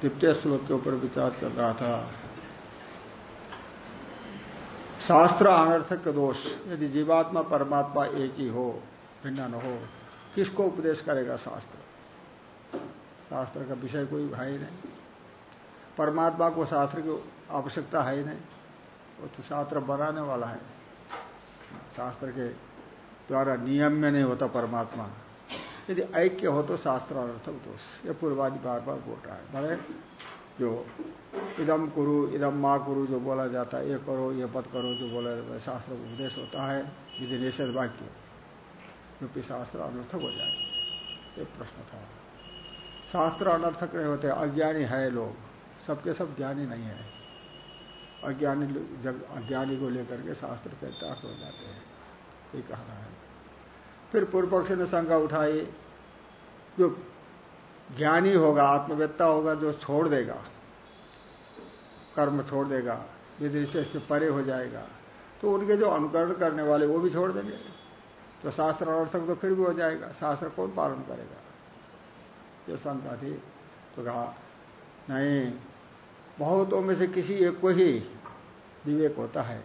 द्वितीय श्लोक के ऊपर विचार चल रहा था। शास्त्र अनर्थक दोष, यदि जीवात्मा परमात्मा एक ही हो, भिन्न न हो, किसको उपदेश करेगा शास्त्र? शास्त्र का विषय कोई है ही नहीं। परमात्मा को शास्त्र की आवश्यकता है ही नहीं। वो तो शास्त्र बनाने वाला है। शास्त्र के द्वारा नियम में नहीं होता परमात्मा। यदि ऐक्य हो तो शास्त्र अनर्थक दोष ये पूर्वादि बार बार बोल रहा है। बड़े जो इदम कुरु इदम माँ कुरु जो बोला जाता है, ये करो, ये पद करो, जो बोला जाता है, शास्त्र उपदेश होता है, विधि निषेध वाक्य, क्योंकि शास्त्र अनर्थक हो जाए ये प्रश्न था। शास्त्र अनर्थक नहीं होते, अज्ञानी है लोग। सबके सब ज्ञानी नहीं है। अज्ञानी जब अज्ञानी को लेकर के शास्त्र चरितार्थ हो जाते हैं। ये कहना है फिर पूर्व पक्ष ने शंका उठाई, जो ज्ञानी होगा, आत्मवेत्ता होगा, जो छोड़ देगा, कर्म छोड़ देगा विधि से परे हो जाएगा तो उनके जो अनुकरण करने वाले वो भी छोड़ देंगे। तो शास्त्र अनर्थक तो फिर भी हो जाएगा। शास्त्र कौन पालन करेगा? ये शंका थी। तो कहा, नहीं, बहुतों में से किसी एक को ही विवेक होता है।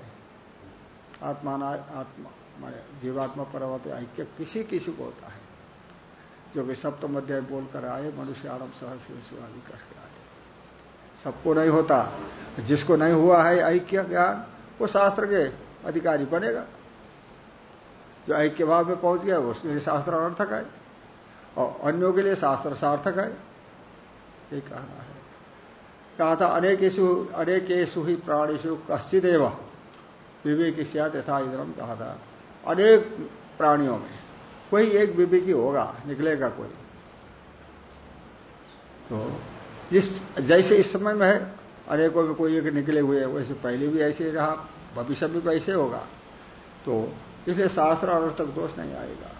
आत्मा आत्मा माने जीवात्मा परवत ऐक्य किसी किसी को होता है। जो कि सप्तम अध्याय बोलकर आए, मनुष्य आरम सहस्य आदि करके आए। सबको नहीं होता। जिसको नहीं हुआ है ऐक्य ज्ञान, वो शास्त्र के अधिकारी बनेगा। जो ऐक्य भाव में पहुँच गया उसके लिए शास्त्र अनर्थक है। और अन्यों के लिए शास्त्र सार्थक है। ये कहना है। कहा था अनेकेशु अनेकेशु ही प्राणीशु कश्चिदेव। विवेक सियात यथा इधरम कहा था। अनेक प्राणियों में। कोई एक विवेकी होगा, निकलेगा कोई। तो जिस, जैसे इस समय में है, अनेकों में कोई एक निकले हुए वैसे पहले भी ऐसे ही रहा, भविष्य में भी ऐसे होगा। तो इसलिए शास्त्र अनर्थक दोष नहीं आएगा।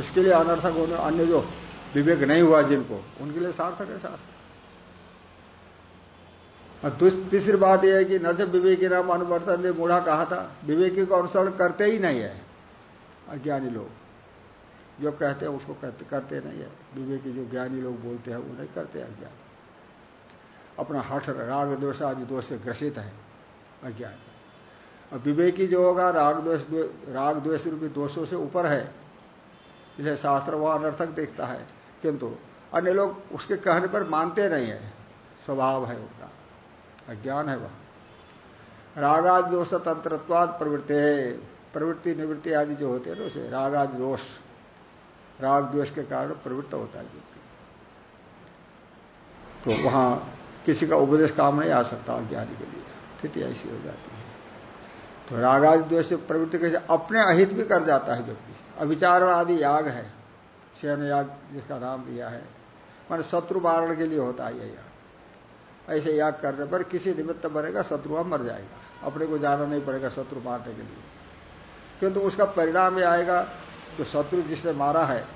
इसके लिए अनर्थक होने अन्य जो विवेक नहीं हुआ जिनको, उनके लिए सार्थक है शास्त्र। तीसरी बात यह है कि न जब विवेकी नाम अनुवर्तन ने बूढ़ा कहा था विवेकी को अनुसरण करते ही नहीं है अज्ञानी लोग। जो कहते हैं उसको कहते, करते नहीं है। विवेकी जो ज्ञानी लोग बोलते हैं वो नहीं करते अज्ञान। अपना हठ राग दोष आदि दोष से ग्रसित है अज्ञान। और विवेकी जो होगा राग द्वेष राग द्वेष रूपी दोषों से ऊपर है। इसलिए शास्त्र वह अनर्थक देखता है। किंतु अन्य लोग उसके कहने पर मानते नहीं है। स्वभाव है उनका अज्ञान है वह। रागाज दोष तंत्रत्वाद प्रवृत्ति है। प्रवृत्ति, निवृत्ति आदि जो होते हैं ना उसे रागाज दोष राग द्वेष के कारण प्रवृत्त होता है व्यक्ति। तो वहाँ किसी का उपदेश काम नहीं आ सकता अज्ञानी के लिए। स्थिति ऐसी हो जाती है। तो रागाज द्वेष प्रवृत्ति कैसे? अपने अहित भी कर जाता है व्यक्ति। अविचार आदि याग है। सेन याग जिसका नाम दिया है। मान शत्रु मारण के लिए होता है यह ऐसे याग करने पर किसी निमित्त बनेगा, शत्रु मर जाएगा। अपने को जाना नहीं पड़ेगा शत्रु मारने के लिए। किंतु उसका परिणाम यह आएगा, जो शत्रु जिसने मारा है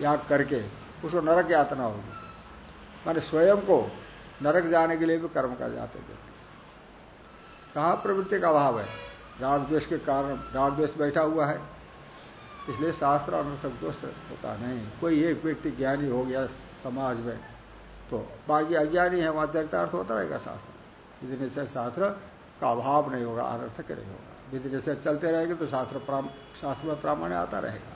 याग करके, उसको नरक यातना होगी। माने स्वयं को नरक जाने के लिए भी कर्म कर जाते व्यक्ति। कहा प्रवृत्ति का अभाव है? राग द्वेष के कारण राग द्वेष बैठा हुआ है। इसलिए शास्त्र अनर्थक दोष होता नहीं। कोई एक व्यक्ति ज्ञानी हो गया समाज में तो बाकी अज्ञानी है, वहाँ चरितार्थ होता रहेगा शास्त्र। विधि निषेध शास्त्र का अभाव नहीं होगा अनर्थक नहीं होगा। विधि निषेध चलते रहेंगे तो शास्त्र शास्त्र में प्रामाण्य आता रहेगा।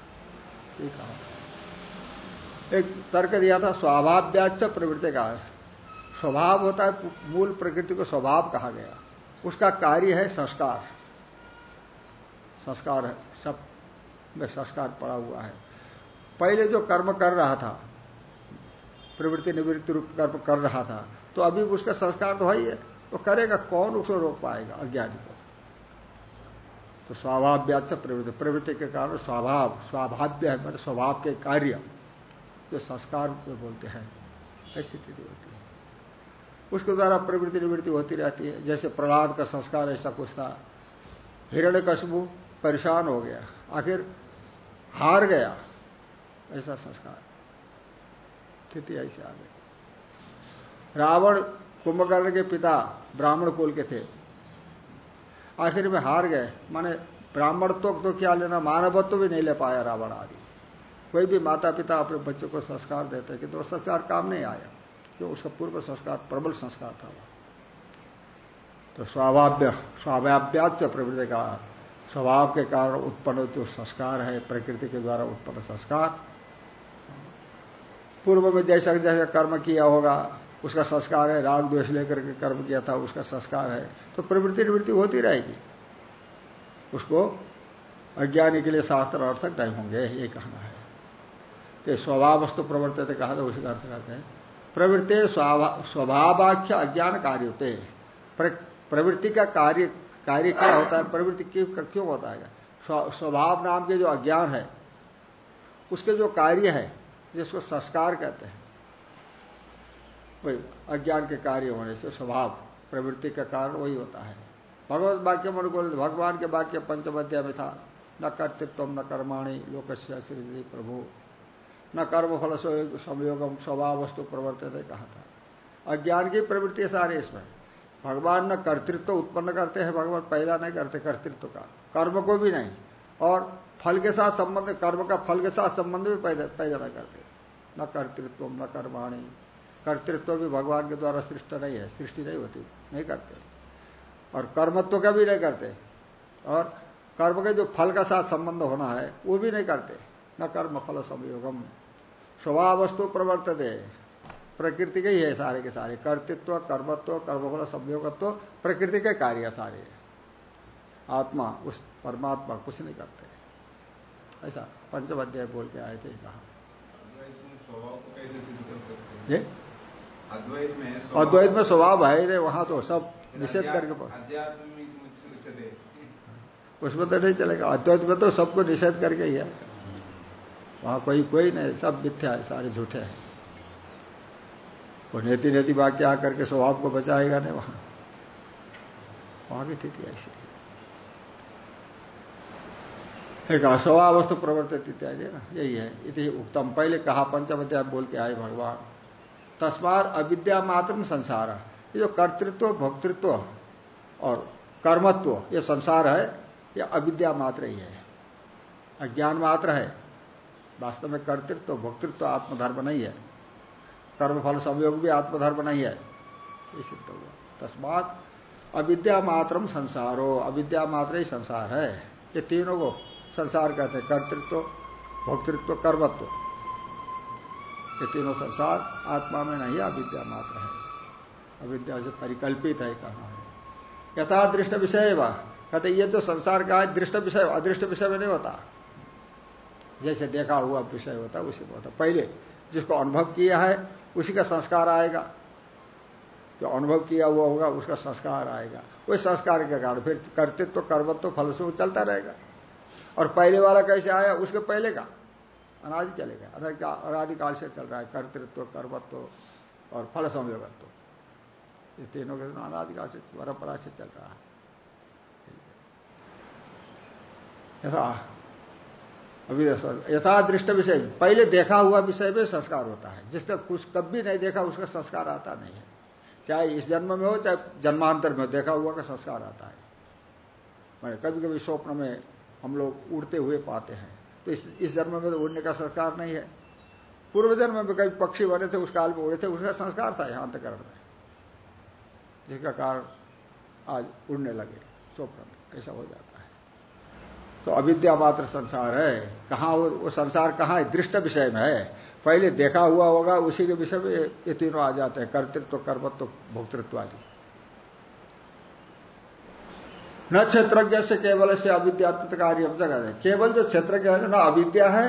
ठीक है एक तर्क दिया था स्वभाव्याच प्रवृत्ति का। स्वभाव होता है मूल प्रकृति को स्वभाव कहा गया। उसका कार्य है संस्कार। संस्कार सब में संस्कार पड़ा हुआ है। पहले जो कर्म कर रहा था प्रवृत्ति निवृत्ति रूप कर्म कर रहा था। तो अभी उसका संस्कार तो है ही है। तो करेगा कौन उसको रोक पाएगा? अज्ञानी को। तो स्वाभाव्यात से प्रवृत्ति प्रवृत्ति के कारण स्वभाव, स्वाभाव्य है मतलब स्वभाव के कार्य, जो संस्कार को बोलते हैं, ऐसी स्थिति होती है। उसके द्वारा प्रवृत्ति निवृत्ति होती रहती है। जैसे प्रहलाद का संस्कार ऐसा कुछ था। हिरण्य कशबू परेशान हो गया। आखिर हार गया ऐसा संस्कार। स्थिति ऐसी आ गई। रावण कुंभकर्ण के पिता ब्राह्मण कुल के थे। आखिर में हार गए। माने ब्राह्मण तो, तो क्या लेना मानवत्व तो भी नहीं ले पाया रावण आदि। कोई भी माता पिता अपने बच्चों को संस्कार देते कि तो संस्कार काम नहीं आया क्यों? उसका पूर्व संस्कार प्रबल संस्कार था वो। तो स्वाभाव्य स्वाभाव्याच प्रवृत्ति का स्वभाव के कारण उत्पन्न जो संस्कार है प्रकृति के द्वारा उत्पन्न संस्कार पूर्व में जैसा जैसा कर्म किया होगा, उसका संस्कार है, राग द्वेष लेकर के कर्म किया था, उसका संस्कार है तो प्रवृत्ति निवृत्ति होती रहेगी। उसको अज्ञानी के लिए शास्त्र अर्थक नहीं होंगे, ये कहना है। तो स्वभाव वस्तु प्रवर्तित कहा था, उसी का अर्थ करते हैं। प्रवृत्ति स्वभावाख्य अज्ञान कार्य होते प्रवृत्ति का कार्य कार्य क्या होता है? प्रवृत्ति क्यों होता है? स्वभाव नाम के जो अज्ञान है, उसके जो कार्य है जिसको संस्कार कहते हैं। वही, अज्ञान के कार्य होने से स्वभाव, प्रवृत्ति का कारण वही होता है। भगवत वाक्य मन को भगवान के वाक्य पंचमध्याय में था, न कर्तृत्व, न कर्माणी, लोकस्य श्री प्रभु। न कर्म फल संयोगम स्वभाव वस्तु प्रवर्तित, कहा था। अज्ञान की प्रवृत्ति सारे इसमें। भगवान न कर्तृत्व उत्पन्न करते हैं, भगवान पैदा नहीं करते कर्तृत्व का। कर्म को भी नहीं। और फल के साथ संबंध, कर्म का फल के साथ संबंध भी पैदा नहीं करते। न कर्तृत्व, न कर्माणी। कर्तृत्व भी भगवान के द्वारा सृष्ट नहीं है, सृष्टि नहीं होती, नहीं करते। और कर्मत्व का भी नहीं करते। और कर्म के जो फल का साथ संबंध होना है, वो भी नहीं करते। न कर्म फल संयोगम। स्वभाव वस्तु प्रवर्तते। प्रकृति के ही है सारे के सारे। कर्तृत्व, कर्मत्व, कर्मफल संयोगत्व, प्रकृति के कार्य सारे। आत्मा, उस परमात्मा कुछ नहीं करते। ऐसा पंचम अध्याय बोल के आए थे कहा। ये? अद्वैत में अद्वैत में स्वभाव है नहीं वहाँ तो सब निषेध करके उसमें तो नहीं चलेगा। अद्वैत में तो सबको निषेध करके ही है। वहाँ कोई कोई नहीं सब मिथ्या है सारे झूठे हैं। वो नेति नेति वाक्य आकर के स्वभाव को बचाएगा नहीं वहाँ। वहाँ की स्थिति ऐसी एक वस्तु प्रवर्तित इत्यादि ना, यही है। इति उत्तम पहले कहा, पंचमध्याय बोल के आए भगवान, तस्मात अविद्या मात्र संसार। ये जो कर्तृत्व, भोक्तृत्व और कर्मत्व, ये संसार है, ये अविद्या मात्र ही है। अज्ञान मात्र है। वास्तव में कर्तृत्व, भोक्तृत्व आत्मधर्म नहीं है। कर्मफल संयोग भी आत्मधर्म नहीं है। ये सिद्ध हुआ। तस्मात अविद्या मात्रम संसारो। अविद्या मात्र ही संसार है। ये तीनों को संसार कहते हैं, कर्तृत्व, भोक्तृत्व, कर्मत्व। ये तीनों संसार आत्मा में नहीं, अविद्या मात्र है। अविद्या से परिकल्पित है, कहा है। यथा दृष्ट विषय व, कहते ये तो संसार का है दृष्ट विषय अदृष्ट विषय में नहीं होता। जैसे देखा हुआ विषय होता, उसी में होता। पहले जिसको अनुभव किया है, उसी का संस्कार आएगा। जो अनुभव किया हुआ होगा, उसका संस्कार आएगा। वही संस्कार के कारण फिर कर्तृत्व, कर्मत्व फल से चलता रहेगा। और पहले वाला कैसे आया? उसके पहले का। अनादि चलेगा अनादिकाल से चल रहा है, कर्तृत्व, कर्मत्व और फल संयोगत्व। ये तीनों के अनादिकाल से, परंपरा से चल रहा है। ऐसा अभी यथा दृष्ट विषय। पहले देखा हुआ विषय में संस्कार होता है। जिसने कुछ कभी नहीं देखा, उसका संस्कार आता नहीं है। चाहे इस जन्म में हो, चाहे जन्मांतर में देखा हुआ का संस्कार आता है। मैंने कभी कभी स्वप्न में हम लोग उड़ते हुए पाते हैं। तो इस, इस जन्म में तो उड़ने का संस्कार नहीं है। पूर्व जन्म में कभी पक्षी बने थे उस काल में उड़े थे उसका संस्कार था यहाँ अंतकरण में। जिसका कारण आज उड़ने लगे स्वप्न ऐसा हो जाता है। तो अविद्या मात्र संसार है। कहा वो, वो संसार कहाँ है? दृष्ट विषय में है। पहले देखा हुआ होगा उसी के विषय में ये तीनों आ जाते हैं। कर्तृत्व कर्मत्व भोक्तृत्व आदि। न क्षेत्रज्ञ से केवल से अविद्यात्मक कार्य जगह है। केवल जो क्षेत्रज्ञ है ना अविद्या है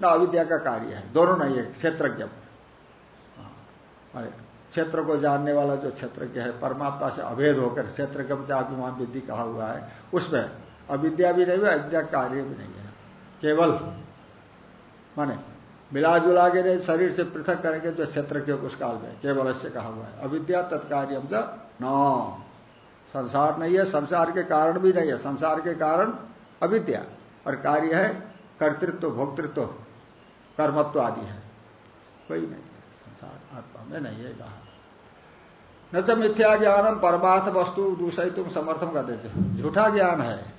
न अविद्या का कार्य है। दोनों नहीं है क्षेत्रज्ञ। हाँ, क्षेत्र को जानने वाला जो क्षेत्रज्ञ है परमात्मा से अभेद होकर क्षेत्रज्ञ अभिमान विद्धि कहा हुआ है उसमें अविद्या भी नहीं है अविद्या कार्य भी नहीं है। केवल माने मिला जुला के शरीर से पृथक करेंगे जो क्षेत्र के उस काल में केवल से कहा हुआ है। अविद्या तत्कार्य हम न। संसार नहीं है, संसार के कारण भी नहीं है। संसार के कारण अविद्या। और कार्य है कर्तृत्व, भोक्तृत्व, कर्मत्व आदि है। कोई नहीं है, संसार आत्मा में नहीं है, कहा? न तो मिथ्या ज्ञानम, परमार्थ वस्तु दूषित तुम समर्थन कर देते झूठा ज्ञान है,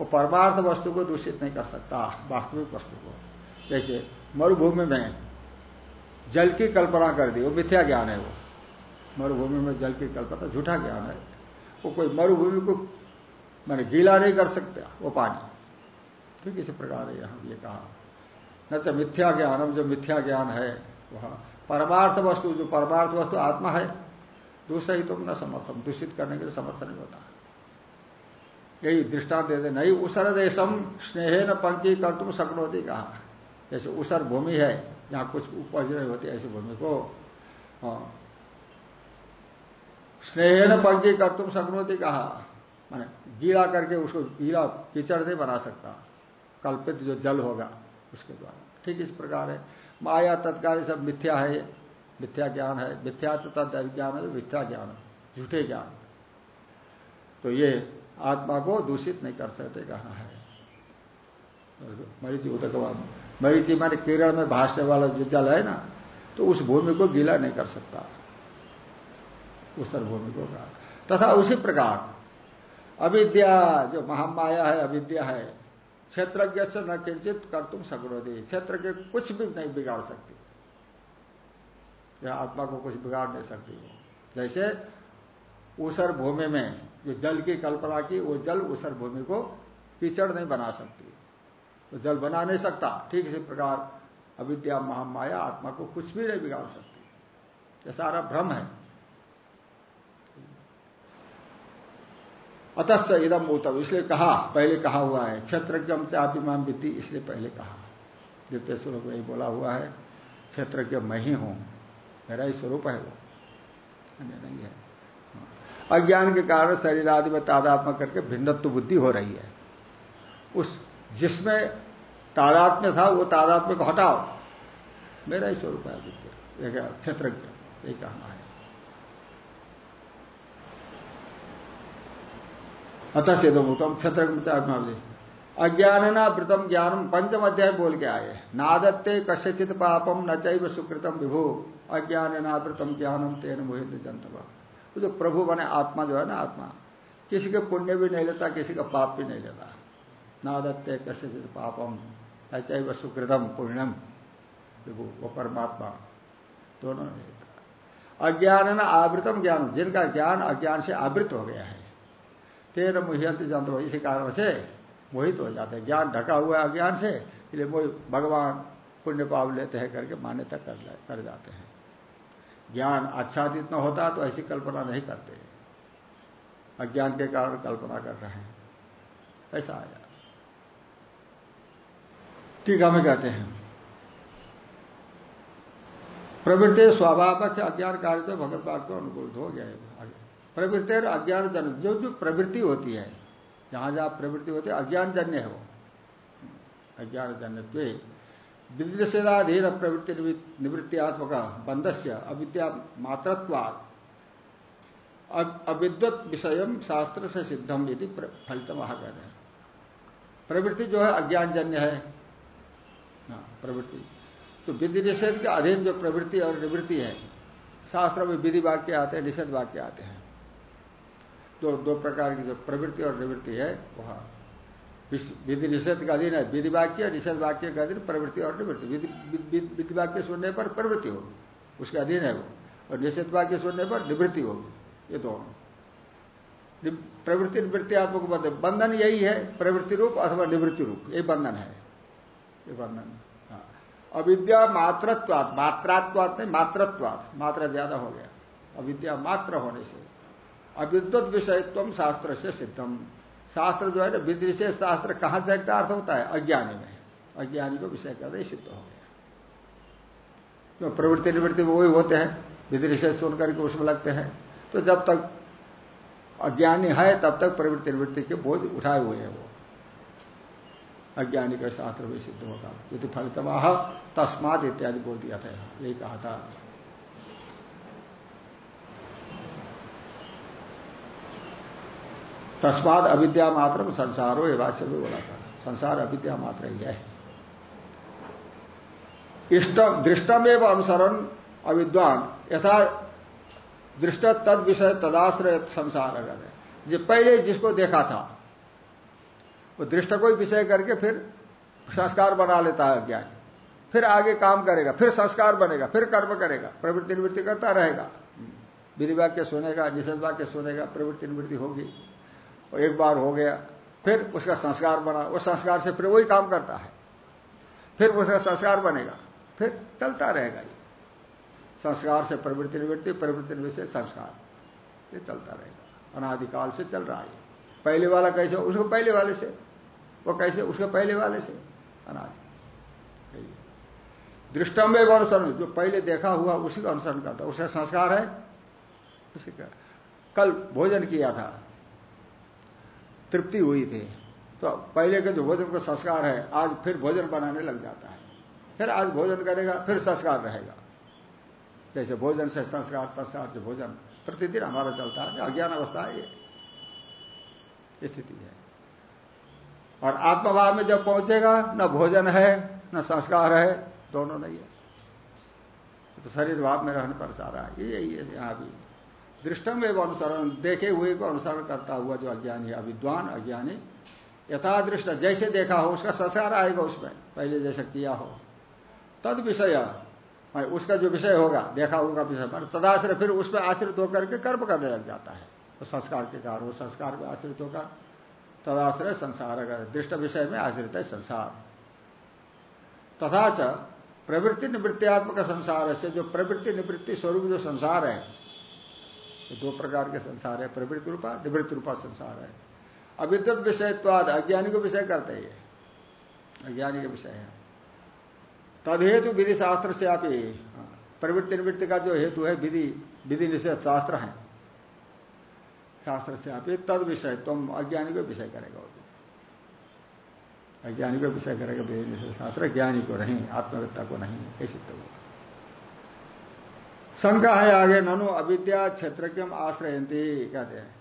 वो परमार्थ वस्तु को दूषित नहीं कर सकता, वास्तविक वस्तु को। जैसे मरुभूमि में जल की कल्पना कर दी, वो मिथ्या ज्ञान है वो। मरुभूमि में जल की कल्पना, झूठा ज्ञान है। वो कोई मरुभूमि को मैंने गीला नहीं कर सकता, वो पानी। ठीक इसी प्रकार है यहाँ ये कहा। न तो मिथ्या ज्ञानम जो मिथ्या ज्ञान है, वह परमार्थ वस्तु, जो परमार्थ वस्तु आत्मा है, दूसरा ही तुम न समर्थन, दूषित करने के लिए समर्थन नहीं होता। यही दृष्टांत देते नहीं उसर देशम स्नेह न पंक्ति कर तुम सकनोती कहा। जैसे उसर भूमि है, जहाँ कुछ उपज नहीं होती, ऐसी भूमि को हाँ। स्नेह न पंक्ति कर तुम सकनोती कहा मैंने गीला करके उसको गीला कीचड़ नहीं बना सकता। कल्पित जो जल होगा, उसके द्वारा। ठीक इस प्रकार है। माया तत्काल सब मिथ्या है। मिथ्या ज्ञान है। मिथ्या तथा ज्ञान है, मिथ्या ज्ञान झूठे ज्ञान तो ये आत्मा को दूषित नहीं कर सकते कहा है। मरीची उदक मरीची माने केरल में भाषने वाला जो जल है ना तो उस भूमि को गीला नहीं कर सकता। उस भूमि को कहा। तथा उसी प्रकार, अविद्या जो महामाया है, अविद्या है क्षेत्रज्ञ से न किंचित कर तुम सगरोधी क्षेत्र के कुछ भी नहीं बिगाड़ सकती। यह आत्मा को कुछ बिगाड़ नहीं सकती वो। जैसे ऊसर भूमि में जो जल की कल्पना की, वो जल ऊसर भूमि को कीचड़ नहीं बना सकती। तो जल बना नहीं सकता। ठीक इसी प्रकार, अविद्या, महामाया आत्मा को कुछ भी नहीं बिगाड़ सकती। यह सारा भ्रम है। अतः से इदम उत्तम इसलिए कहा, पहले कहा हुआ है क्षेत्रज्ञ से आप इमाम विद्धि इसलिए पहले कहा। द्वितीय स्वरूप में बोला हुआ है क्षेत्रज्ञ मैं ही हूँ, मेरा ही स्वरूप है वो। नहीं है। अज्ञान के कारण शरीर आदि में तादात्म करके भिन्नत्व बुद्धि हो रही है। उस जिसमें तादात्म्य था, वो तादात्म्य को हटाओ। मेरा ही स्वरूप है क्षेत्रज्ञ, यही कहना है अतः से दो उत्तम क्षेत्र अज्ञान वृतम ज्ञानम पंचम अध्याय बोल के आए। नादत्ते कस्यचित पापम न चैव सुकृतम विभु। अज्ञान नावृतम ज्ञानम तेन मोहित जनतवा। वो जो प्रभु बने, आत्मा जो है ना, आत्मा। किसी के पुण्य भी नहीं लेता, किसी का पाप भी नहीं लेता। नादत्ते कस्यचित पापम न चैव सुकृतम, पुण्यम विभु, वो परमात्मा। दोनों नहीं अज्ञान आवृतम ज्ञान जिनका ज्ञान अज्ञान से आवृत हो गया है। तेन मुह्यंत जंतु इसी कारण से मोहित हो जाते हैं। ज्ञान ढका हुआ है अज्ञान से इसलिए भगवान पुण्य पाप लेते हैं करके मान्यता कर, कर जाते हैं। ज्ञान आच्छादित न होता तो ऐसी कल्पना नहीं करते। अज्ञान के कारण कल्पना कर रहे हैं। ऐसा आया टीका में कहते हैं। प्रवृत्ति स्वाभाविक अज्ञान कार्य तो भगवत बात को अनुकूल हो गया है प्रवृत्ति और अज्ञान जन्य जो जो प्रवृत्ति होती है जहाँ जहाँ प्रवृत्ति होती है अज्ञान जन्य है वो। अज्ञान जन्य विद्यसेदाधीन प्रवृत्ति निवृत्तियात्मक बंध से अविद्या मात्रत्वाद अविद्वत विषय शास्त्र से सिद्धम यदि फलित कहते हैं। प्रवृत्ति जो है अज्ञान जन्य है। हाँ, प्रवृत्ति। तो विधि निषेध के अधीन जो प्रवृत्ति और निवृत्ति है शास्त्र में विधि वाक्य आते हैं निषेध वाक्य आते हैं। दो दो प्रकार की जो प्रवृत्ति और निवृत्ति है, वहाँ। विधि निषेध का अधीन है, विधि वाक्य, निषेध वाक्य का अधीन प्रवृत्ति और निवृत्ति। विधि वाक्य सुनने पर प्रवृत्ति होगी उसके अधीन है वो। और निषेध वाक्य सुनने पर निवृत्ति होगी ये दोनों प्रवृत्ति निवृत्तियात्मक बंधन बंधन यही है, प्रवृत्ति रूप अथवा निवृत्ति रूप यही बंधन है। ये बंधन हाँ। अविद्या मात्रत्वात, मात्रात्वात नहीं, मात्रत्वात, मात्रा ज़्यादा हो गया। अविद्या मात्र होने से। अविद्वत विषयत्व शास्त्र से सिद्धम। शास्त्र जो है ना विदृशेष शास्त्र कहाँ से अर्थ होता है? अज्ञानी में। अज्ञानी को विषय करते सिद्ध हो गया। तो प्रवृत्ति निवृत्ति वही होते हैं। विदृशेष सुन करके उसमें लगते हैं। तो जब तक अज्ञानी है, तब तक प्रवृत्ति निवृत्ति के बोझ उठाए हुए हैं वो। अज्ञानी का शास्त्र भी सिद्ध होगा। यदि फलितवाह तस्मात इत्यादि बोल दिया था। यही कहा था। तस्माद अविद्या मात्र संसार हो भाष्य भी बोला था। संसार अविद्या मात्र ही है। इष्ट, दृष्टमेव अनुसरण अविद्वान, यथा दृष्ट तद विषय तदाश्रय संसार अगर है। जो, पहले जिसको देखा था, वो दृष्ट को विषय करके फिर संस्कार बना लेता है अज्ञानी फिर आगे काम करेगा, फिर संस्कार बनेगा, फिर कर्म करेगा, प्रवृत्ति निवृत्ति करता रहेगा। विधि वाक्य सुनेगा, निषेध वाक्य सुनेगा, प्रवृत्ति निवृत्ति होगी। एक बार हो गया, फिर उसका संस्कार बना। उस संस्कार से फिर वही काम करता है। फिर उसका संस्कार बनेगा, फिर चलता रहेगा ये। संस्कार से प्रवृत्ति निवृत्ति प्रवृत्ति निवृत्ति से संस्कार। ये चलता रहेगा। अनादिकाल से चल रहा है। पहले वाला कैसे, उसको पहले वाले से। वो कैसे, उसके पहले वाले से। अनादि। दृष्टम्ब अनुसरण, जो पहले देखा हुआ, उसी का अनुसरण करता उसका संस्कार है? उसी का। कल भोजन किया था। तृप्ति हुई थी। तो पहले के जो भोजन का संस्कार है, आज फिर भोजन बनाने लग जाता है। फिर आज भोजन करेगा, फिर संस्कार रहेगा। जैसे भोजन से संस्कार संस्कार से भोजन। प्रतिदिन हमारा चलता है, अज्ञान अवस्था है ये। स्थिति है। और आत्मभाव में जब पहुंचेगा, न भोजन है, न संस्कार है, दोनों नहीं है। तो शरीर भाव में रहने पर सारा ये यही है यहाँ भी दृष्टम एवं अनुसरण, देखे हुए को अनुसरण करता हुआ जो अज्ञानी अविद्वान, अज्ञानी, यथादृष्ट, जैसे देखा हो, उसका संस्कार आएगा उसमें, पहले जैसा किया हो। तद विषय उसका जो विषय होगा, देखा होगा विषय, पर तदाश्रय फिर उसमें आश्रित होकर के कर्म करने लग जाता है। तो संस्कार के कारण, वो संस्कार में आश्रित होगा। तदाश्रय संसार, अगर दृष्ट विषय में आश्रित है, संसार। तथा च, प्रवृत्ति निवृत्तियात्मक संसार से जो प्रवृत्ति निवृत्ति स्वरूप जो संसार है दो प्रकार के संसार है प्रवृत्ति रूपा निवृत्ति रूपा संसार है। अविद्युत विषयत्वाद अज्ञानी को विषय करते हैं अज्ञानी के विषय है। तदहेतु विधि शास्त्र से आप हाँ, प्रवृत्ति निवृत्ति का जो हेतु है विधि विधि निषेध शास्त्र है। शास्त्र से आप तद विषय तुम अज्ञानी को विषय करेगा अज्ञानी को विषय करेगा विधि निषेध शास्त्र ज्ञानी को नहीं आत्मविद्ता को नहीं कैसे तो शंका है आगे, ननु अविद्या क्षेत्र के आश्रयंती कहते हैं।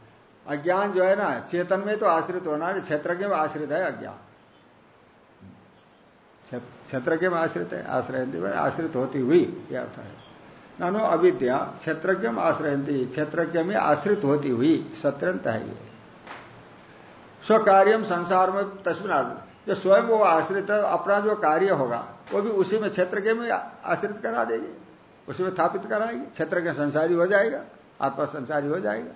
अज्ञान जो है ना, चेतन में तो आश्रित होना क्षेत्र के आश्रित है अज्ञान। क्षेत्र के आश्रित है आश्रयंती आश्रित होती हुई यह अर्थ है। नानो अविद्या क्षेत्रज्ञ आश्रयंती क्षेत्रज्ञ में आश्रित होती हुई, सत्यंत है ये। स्वकार्यम संसार में तस्वीर आदमी जो स्वयं वो आश्रित, अपना जो कार्य होगा, वो भी उसी में क्षेत्र के में आश्रित करा देगी। उसी में स्थापित कराएगी, क्षेत्र के संसारी हो जाएगा, आत्मा संसारी हो जाएगा।